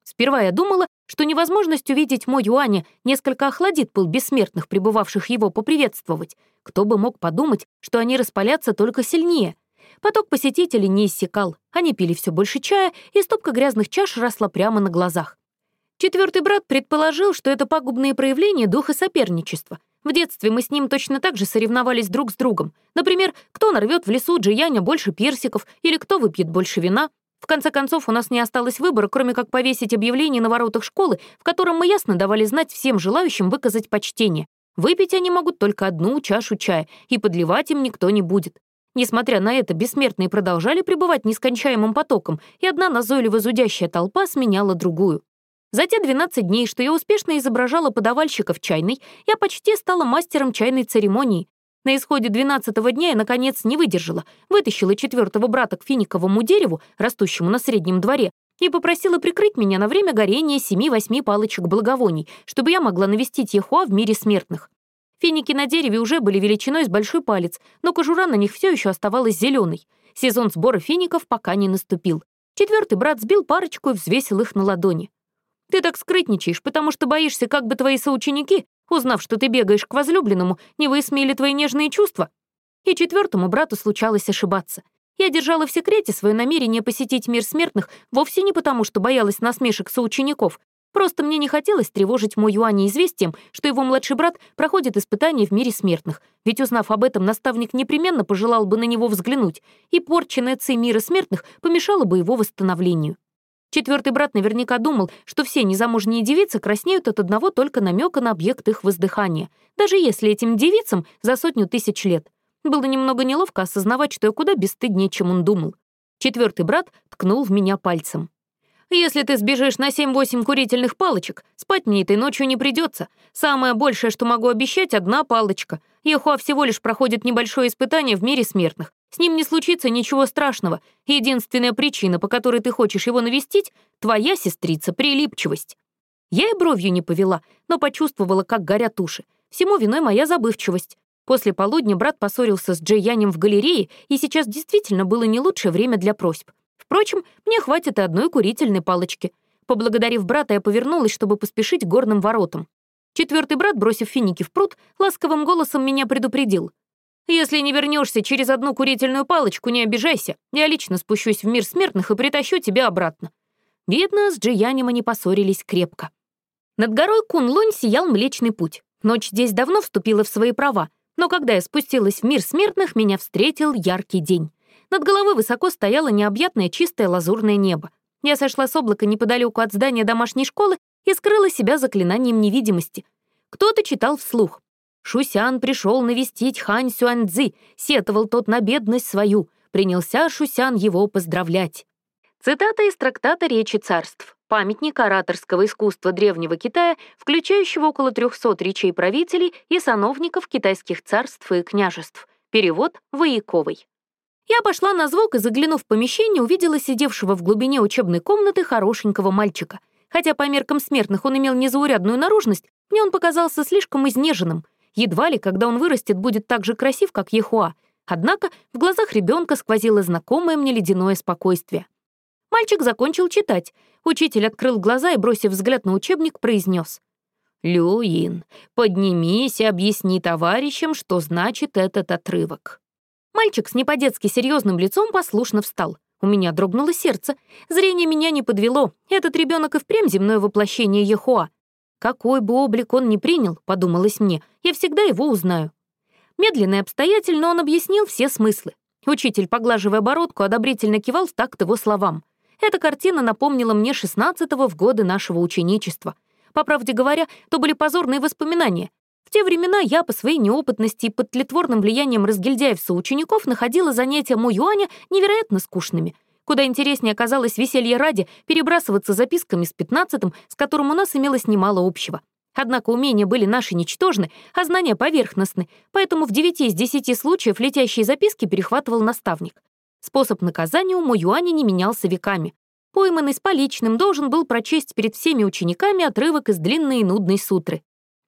Сперва я думала, что невозможность увидеть мой Юаня несколько охладит пыл бессмертных, пребывавших его поприветствовать. Кто бы мог подумать, что они распалятся только сильнее. Поток посетителей не иссякал. Они пили все больше чая, и стопка грязных чаш росла прямо на глазах. Четвертый брат предположил, что это пагубные проявления духа соперничества. В детстве мы с ним точно так же соревновались друг с другом. Например, кто нарвет в лесу Джияня больше персиков или кто выпьет больше вина. В конце концов, у нас не осталось выбора, кроме как повесить объявление на воротах школы, в котором мы ясно давали знать всем желающим выказать почтение. Выпить они могут только одну чашу чая, и подливать им никто не будет. Несмотря на это, бессмертные продолжали пребывать нескончаемым потоком, и одна назойливо зудящая толпа сменяла другую. За те 12 дней, что я успешно изображала подавальщика в чайной, я почти стала мастером чайной церемонии. На исходе 12-го дня я, наконец, не выдержала, вытащила четвертого брата к финиковому дереву, растущему на среднем дворе, и попросила прикрыть меня на время горения семи-восьми палочек благовоний, чтобы я могла навестить Ехуа в мире смертных. Финики на дереве уже были величиной с большой палец, но кожура на них все еще оставалась зеленой. Сезон сбора фиников пока не наступил. Четвертый брат сбил парочку и взвесил их на ладони. Ты так скрытничаешь, потому что боишься, как бы твои соученики, узнав, что ты бегаешь к возлюбленному, не высмеяли твои нежные чувства. И четвертому брату случалось ошибаться. Я держала в секрете свое намерение посетить мир смертных вовсе не потому, что боялась насмешек соучеников. Просто мне не хотелось тревожить мой Юани известием, что его младший брат проходит испытания в мире смертных, ведь, узнав об этом, наставник непременно пожелал бы на него взглянуть, и порченная ци мира смертных помешала бы его восстановлению. Четвертый брат наверняка думал, что все незамужние девицы краснеют от одного только намека на объект их воздыхания, даже если этим девицам за сотню тысяч лет. Было немного неловко осознавать, что я куда бесстыднее, чем он думал. Четвертый брат ткнул в меня пальцем. «Если ты сбежишь на семь-восемь курительных палочек, спать мне этой ночью не придется. Самое большее, что могу обещать, одна палочка. Ехуа всего лишь проходит небольшое испытание в мире смертных. С ним не случится ничего страшного. Единственная причина, по которой ты хочешь его навестить — твоя сестрица, прилипчивость. Я и бровью не повела, но почувствовала, как горят уши. Всему виной моя забывчивость. После полудня брат поссорился с Джейянем в галерее, и сейчас действительно было не лучшее время для просьб. Впрочем, мне хватит и одной курительной палочки. Поблагодарив брата, я повернулась, чтобы поспешить горным воротам. Четвертый брат, бросив финики в пруд, ласковым голосом меня предупредил. Если не вернешься через одну курительную палочку, не обижайся. Я лично спущусь в мир смертных и притащу тебя обратно». Видно, с Джиянем они поссорились крепко. Над горой Кунлунь сиял Млечный Путь. Ночь здесь давно вступила в свои права, но когда я спустилась в мир смертных, меня встретил яркий день. Над головой высоко стояло необъятное чистое лазурное небо. Я сошла с облака неподалеку от здания домашней школы и скрыла себя заклинанием невидимости. Кто-то читал вслух. Шусян пришел навестить Хань Сюаньцзы, сетовал тот на бедность свою, принялся Шусян его поздравлять. Цитата из трактата «Речи царств». памятник ораторского искусства древнего Китая, включающего около 300 речей правителей и сановников китайских царств и княжеств. Перевод Вояковой. Я пошла на звук и, заглянув в помещение, увидела сидевшего в глубине учебной комнаты хорошенького мальчика. Хотя по меркам смертных он имел незаурядную наружность, мне он показался слишком изнеженным. Едва ли, когда он вырастет, будет так же красив, как Ехуа. Однако в глазах ребенка сквозило знакомое мне ледяное спокойствие. Мальчик закончил читать. Учитель открыл глаза и, бросив взгляд на учебник, произнес. «Люин, поднимись и объясни товарищам, что значит этот отрывок». Мальчик с не по-детски серьезным лицом послушно встал. У меня дрогнуло сердце. Зрение меня не подвело. Этот ребенок и впрямь земное воплощение Ехуа. Какой бы облик он ни принял, подумалось мне, я всегда его узнаю. Медленно и обстоятельно он объяснил все смыслы. Учитель, поглаживая бородку, одобрительно кивал в такт его словам. Эта картина напомнила мне шестнадцатого в годы нашего ученичества. По правде говоря, то были позорные воспоминания. В те времена я по своей неопытности и под тлетворным влиянием разгильдяев-соучеников находила занятия Муюаня невероятно скучными. Куда интереснее оказалось веселье ради перебрасываться записками с пятнадцатым, с которым у нас имелось немало общего. Однако умения были наши ничтожны, а знания поверхностны, поэтому в девяти из десяти случаев летящие записки перехватывал наставник. Способ наказания у Муюаня не менялся веками. Пойманный с поличным должен был прочесть перед всеми учениками отрывок из длинной и нудной сутры.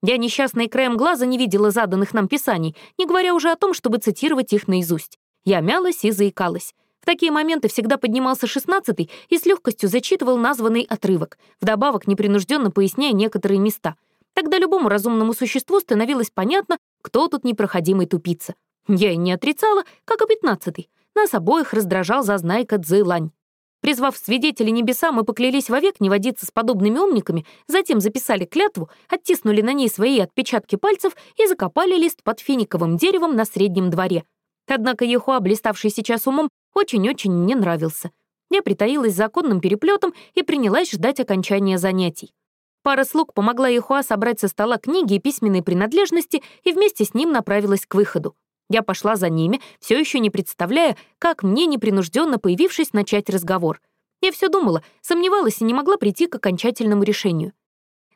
Я несчастной краем глаза не видела заданных нам писаний, не говоря уже о том, чтобы цитировать их наизусть. Я мялась и заикалась. Такие моменты всегда поднимался шестнадцатый и с легкостью зачитывал названный отрывок, вдобавок непринужденно поясняя некоторые места — Тогда любому разумному существу становилось понятно, кто тут непроходимый тупица. Я и не отрицала, как и пятнадцатый. Нас обоих раздражал зазнайка Цзэлань. Призвав свидетелей небеса, мы поклялись вовек не водиться с подобными умниками, затем записали клятву, оттиснули на ней свои отпечатки пальцев и закопали лист под финиковым деревом на среднем дворе. Однако Ехуа, блиставший сейчас умом, очень-очень мне нравился. Я притаилась законным переплетом и принялась ждать окончания занятий. Пара слуг помогла Ихуа собрать со стола книги и письменные принадлежности и вместе с ним направилась к выходу. Я пошла за ними, все еще не представляя, как мне непринужденно появившись начать разговор. Я все думала, сомневалась и не могла прийти к окончательному решению.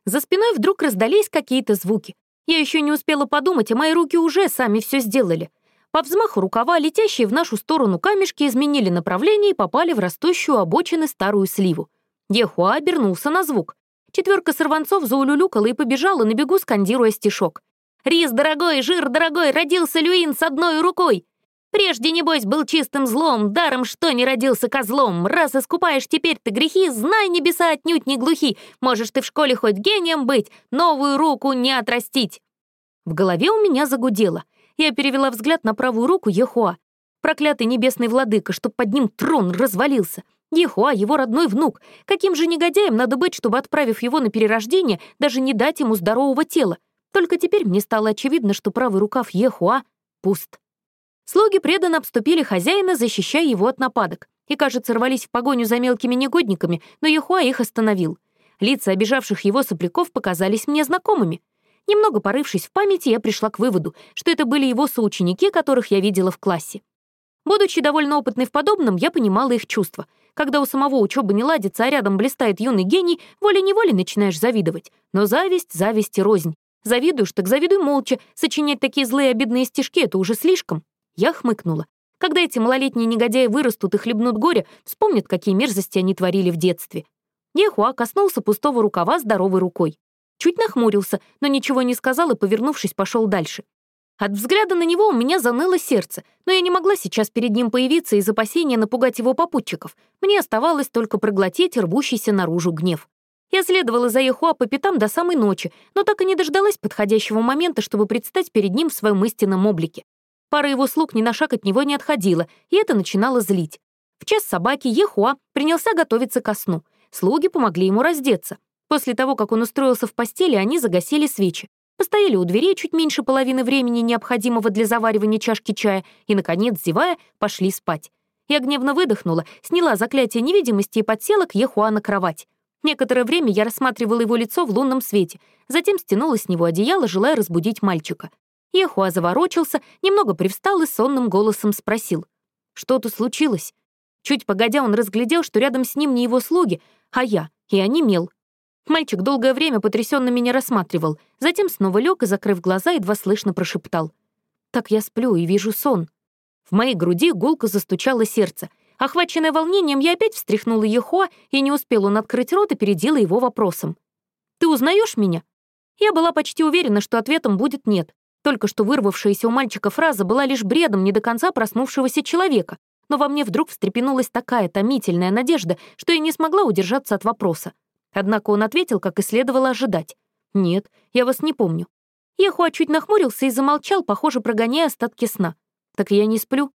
За спиной вдруг раздались какие-то звуки. Я еще не успела подумать, а мои руки уже сами все сделали. По взмаху рукава летящие в нашу сторону камешки изменили направление и попали в растущую обочины старую сливу. Ехуа обернулся на звук. Четверка сорванцов заулюлюкала и побежала на бегу, скандируя стишок. «Рис дорогой, жир дорогой, родился Люин с одной рукой!» Прежде, небось, был чистым злом, даром что не родился козлом. Раз искупаешь теперь ты грехи, знай, небеса отнюдь не глухи. Можешь ты в школе хоть гением быть, новую руку не отрастить. В голове у меня загудело. Я перевела взгляд на правую руку Ехуа. Проклятый небесный владыка, чтоб под ним трон развалился. Ехуа — его родной внук. Каким же негодяем надо быть, чтобы, отправив его на перерождение, даже не дать ему здорового тела? Только теперь мне стало очевидно, что правый рукав Ехуа пуст. Слуги преданно обступили хозяина, защищая его от нападок, и, кажется, рвались в погоню за мелкими негодниками, но Ехуа их остановил. Лица обижавших его сопляков показались мне знакомыми. Немного порывшись в памяти, я пришла к выводу, что это были его соученики, которых я видела в классе. Будучи довольно опытной в подобном, я понимала их чувства — когда у самого учебы не ладится, а рядом блистает юный гений, волей-неволей начинаешь завидовать. Но зависть, зависть и рознь. Завидуешь, так завидуй молча. Сочинять такие злые обидные стишки — это уже слишком. Я хмыкнула. Когда эти малолетние негодяи вырастут и хлебнут горе, вспомнят, какие мерзости они творили в детстве. Ехуа коснулся пустого рукава здоровой рукой. Чуть нахмурился, но ничего не сказал и, повернувшись, пошел дальше. От взгляда на него у меня заныло сердце, но я не могла сейчас перед ним появиться из опасения напугать его попутчиков. Мне оставалось только проглотить рвущийся наружу гнев. Я следовала за Ехуа по пятам до самой ночи, но так и не дождалась подходящего момента, чтобы предстать перед ним в своем истинном облике. Пара его слуг ни на шаг от него не отходила, и это начинало злить. В час собаки Ехуа принялся готовиться ко сну. Слуги помогли ему раздеться. После того, как он устроился в постели, они загасили свечи. Постояли у дверей чуть меньше половины времени, необходимого для заваривания чашки чая, и, наконец, зевая, пошли спать. Я гневно выдохнула, сняла заклятие невидимости и подсела к Ехуа на кровать. Некоторое время я рассматривала его лицо в лунном свете, затем стянула с него одеяло, желая разбудить мальчика. Ехуа заворочился, немного привстал и сонным голосом спросил. «Что-то случилось?» Чуть погодя, он разглядел, что рядом с ним не его слуги, а я, и онемел. Мальчик долгое время потрясенно меня рассматривал, затем снова лег и, закрыв глаза, едва слышно прошептал. «Так я сплю и вижу сон». В моей груди гулко застучало сердце. Охваченная волнением, я опять встряхнула Ехуа, и не успел он открыть рот и передела его вопросом. «Ты узнаешь меня?» Я была почти уверена, что ответом будет «нет». Только что вырвавшаяся у мальчика фраза была лишь бредом не до конца проснувшегося человека, но во мне вдруг встрепенулась такая томительная надежда, что я не смогла удержаться от вопроса. Однако он ответил, как и следовало ожидать. «Нет, я вас не помню». Ехуа чуть нахмурился и замолчал, похоже, прогоняя остатки сна. «Так я не сплю».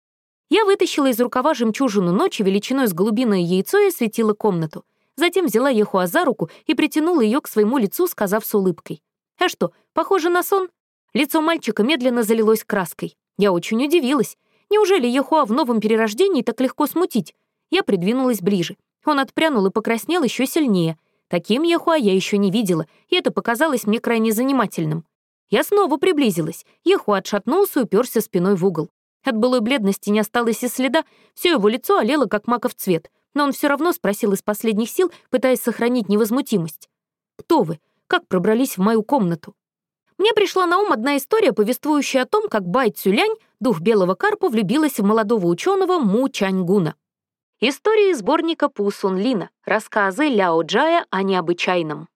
Я вытащила из рукава жемчужину ночи величиной с голубиное яйцо и осветила комнату. Затем взяла Ехуа за руку и притянула ее к своему лицу, сказав с улыбкой. «А что, похоже на сон?» Лицо мальчика медленно залилось краской. Я очень удивилась. Неужели Ехуа в новом перерождении так легко смутить? Я придвинулась ближе. Он отпрянул и покраснел еще сильнее. Таким Ехуа я еще не видела, и это показалось мне крайне занимательным. Я снова приблизилась. Ехуа отшатнулся и уперся спиной в угол. От былой бледности не осталось и следа, все его лицо олело, как маков цвет, но он все равно спросил из последних сил, пытаясь сохранить невозмутимость. «Кто вы? Как пробрались в мою комнату?» Мне пришла на ум одна история, повествующая о том, как Бай Цюлянь, дух белого карпа, влюбилась в молодого ученого Му Чаньгуна. Истории сборника Пу Сун Лина, рассказы Ляо Джая о необычайном.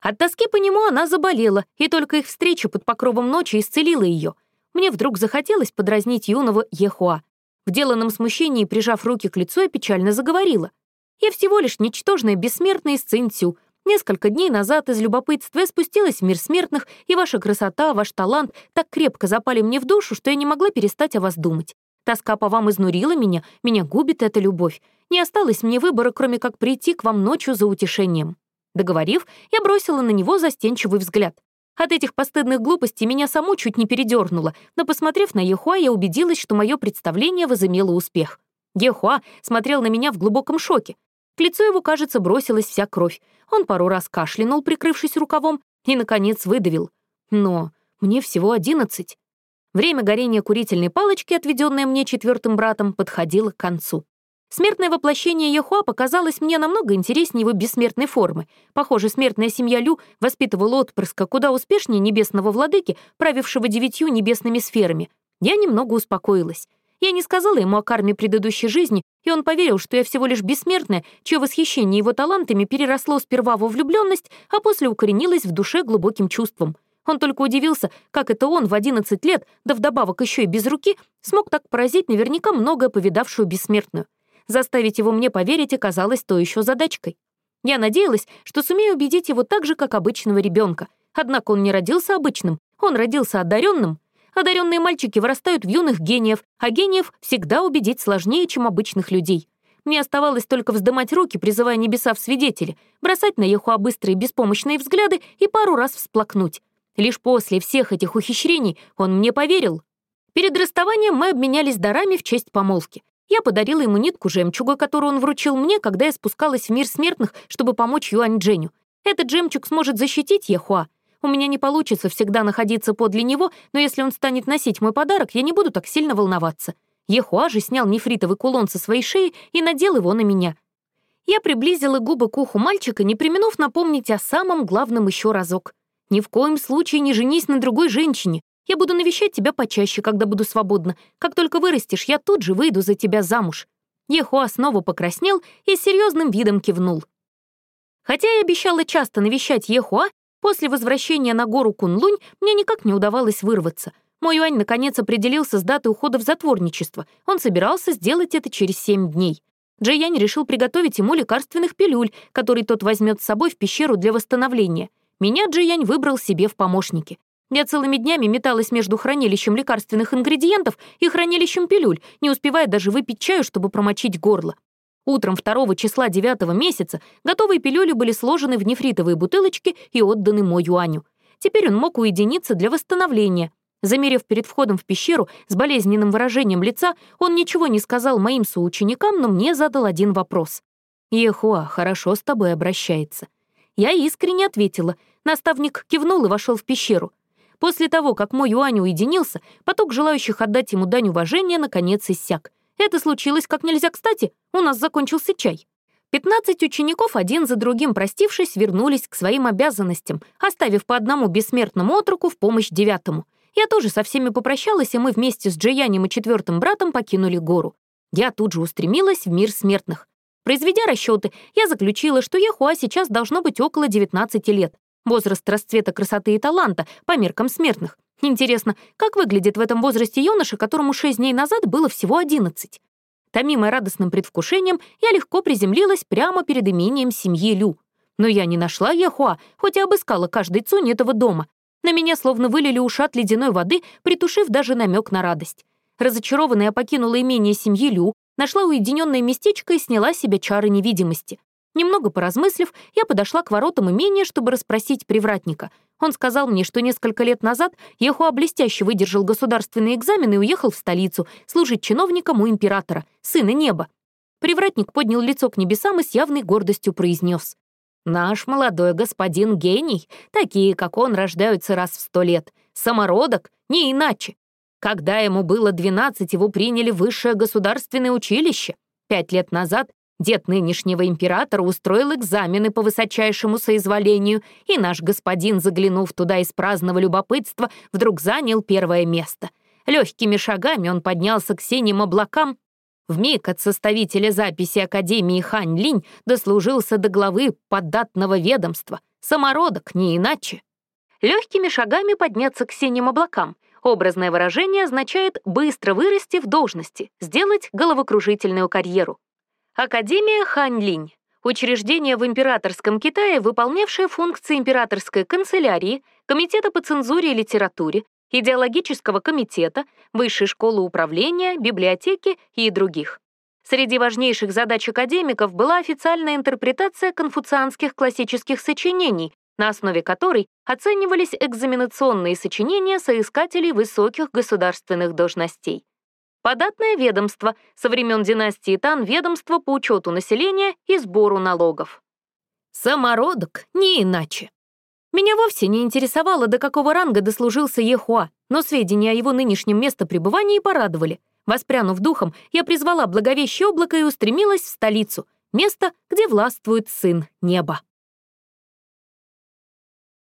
От тоски по нему она заболела, и только их встреча под покровом ночи исцелила ее. Мне вдруг захотелось подразнить юного Ехуа. В деланном смущении, прижав руки к лицу, я печально заговорила. «Я всего лишь ничтожная бессмертная из Цинцю. Несколько дней назад из любопытства я спустилась в мир смертных, и ваша красота, ваш талант так крепко запали мне в душу, что я не могла перестать о вас думать. Тоска по вам изнурила меня, меня губит эта любовь. Не осталось мне выбора, кроме как прийти к вам ночью за утешением». Договорив, я бросила на него застенчивый взгляд. От этих постыдных глупостей меня саму чуть не передернуло, но, посмотрев на Ехуа, я убедилась, что мое представление возымело успех. Ехуа смотрел на меня в глубоком шоке. К лицу его, кажется, бросилась вся кровь. Он пару раз кашлянул, прикрывшись рукавом, и, наконец, выдавил. Но мне всего одиннадцать. Время горения курительной палочки, отведенное мне четвертым братом, подходило к концу. Смертное воплощение Яхуа показалось мне намного интереснее его бессмертной формы. Похоже, смертная семья Лю воспитывала отпрыска куда успешнее небесного владыки, правившего девятью небесными сферами. Я немного успокоилась. Я не сказала ему о карме предыдущей жизни, и он поверил, что я всего лишь бессмертная, чье восхищение его талантами переросло сперва во влюбленность, а после укоренилось в душе глубоким чувством. Он только удивился, как это он в 11 лет, да вдобавок еще и без руки, смог так поразить наверняка многое повидавшую бессмертную. Заставить его мне поверить оказалось то еще задачкой. Я надеялась, что сумею убедить его так же, как обычного ребенка. Однако он не родился обычным, он родился одаренным. Одаренные мальчики вырастают в юных гениев, а гениев всегда убедить сложнее, чем обычных людей. Мне оставалось только вздымать руки, призывая небеса в свидетели, бросать на Ехуа быстрые беспомощные взгляды и пару раз всплакнуть. Лишь после всех этих ухищрений он мне поверил. Перед расставанием мы обменялись дарами в честь помолвки. Я подарила ему нитку жемчуга, которую он вручил мне, когда я спускалась в мир смертных, чтобы помочь Юань Дженю. Этот жемчуг сможет защитить Яхуа. У меня не получится всегда находиться подле него, но если он станет носить мой подарок, я не буду так сильно волноваться. Ехуа же снял нефритовый кулон со своей шеи и надел его на меня. Я приблизила губы к уху мальчика, не применув напомнить о самом главном еще разок. Ни в коем случае не женись на другой женщине. Я буду навещать тебя почаще, когда буду свободна. Как только вырастешь, я тут же выйду за тебя замуж». Ехуа снова покраснел и с серьезным видом кивнул. Хотя я обещала часто навещать Ехуа, после возвращения на гору Кунлунь мне никак не удавалось вырваться. Мой Юань наконец определился с датой ухода в затворничество. Он собирался сделать это через семь дней. Джейянь решил приготовить ему лекарственных пилюль, которые тот возьмет с собой в пещеру для восстановления — меня Джиянь выбрал себе в помощники. Я целыми днями металась между хранилищем лекарственных ингредиентов и хранилищем пилюль, не успевая даже выпить чаю, чтобы промочить горло. Утром 2 числа 9 месяца готовые пилюли были сложены в нефритовые бутылочки и отданы Мо Юаню. Теперь он мог уединиться для восстановления. Замерев перед входом в пещеру с болезненным выражением лица, он ничего не сказал моим соученикам, но мне задал один вопрос. «Ехуа хорошо с тобой обращается. Я искренне ответила. Наставник кивнул и вошел в пещеру. После того, как мой Юань уединился, поток желающих отдать ему дань уважения наконец иссяк. Это случилось как нельзя кстати, у нас закончился чай. Пятнадцать учеников, один за другим простившись, вернулись к своим обязанностям, оставив по одному бессмертному отруку в помощь девятому. Я тоже со всеми попрощалась, и мы вместе с Джиянем и четвертым братом покинули гору. Я тут же устремилась в мир смертных. Произведя расчеты, я заключила, что Яхуа сейчас должно быть около 19 лет. Возраст расцвета красоты и таланта по меркам смертных. Интересно, как выглядит в этом возрасте юноша, которому 6 дней назад было всего 11? Томимая радостным предвкушением, я легко приземлилась прямо перед имением семьи Лю. Но я не нашла Яхуа, хоть и обыскала каждый цунь этого дома. На меня словно вылили ушат ледяной воды, притушив даже намек на радость. Разочарованная покинула имение семьи Лю, нашла уединенное местечко и сняла себе чары невидимости. Немного поразмыслив, я подошла к воротам имения, чтобы расспросить привратника. Он сказал мне, что несколько лет назад Ехуа блестяще выдержал государственный экзамен и уехал в столицу служить чиновником у императора, сына неба. Привратник поднял лицо к небесам и с явной гордостью произнес. «Наш молодой господин гений, такие, как он, рождаются раз в сто лет. Самородок, не иначе. Когда ему было 12, его приняли в высшее государственное училище. Пять лет назад Дед нынешнего императора устроил экзамены по высочайшему соизволению, и наш господин, заглянув туда из праздного любопытства, вдруг занял первое место. Легкими шагами он поднялся к синим облакам. Вмиг от составителя записи Академии Хань Линь дослужился до главы поддатного ведомства. Самородок, не иначе. Легкими шагами подняться к синим облакам. Образное выражение означает быстро вырасти в должности, сделать головокружительную карьеру. Академия Ханьлинь — учреждение в императорском Китае, выполнявшее функции императорской канцелярии, комитета по цензуре и литературе, идеологического комитета, высшей школы управления, библиотеки и других. Среди важнейших задач академиков была официальная интерпретация конфуцианских классических сочинений, на основе которой оценивались экзаменационные сочинения соискателей высоких государственных должностей. Податное ведомство, со времен династии Тан ведомство по учету населения и сбору налогов. Самородок, не иначе. Меня вовсе не интересовало, до какого ранга дослужился Ехуа, но сведения о его нынешнем местопребывании порадовали. Воспрянув духом, я призвала благовещее облако и устремилась в столицу, место, где властвует сын неба.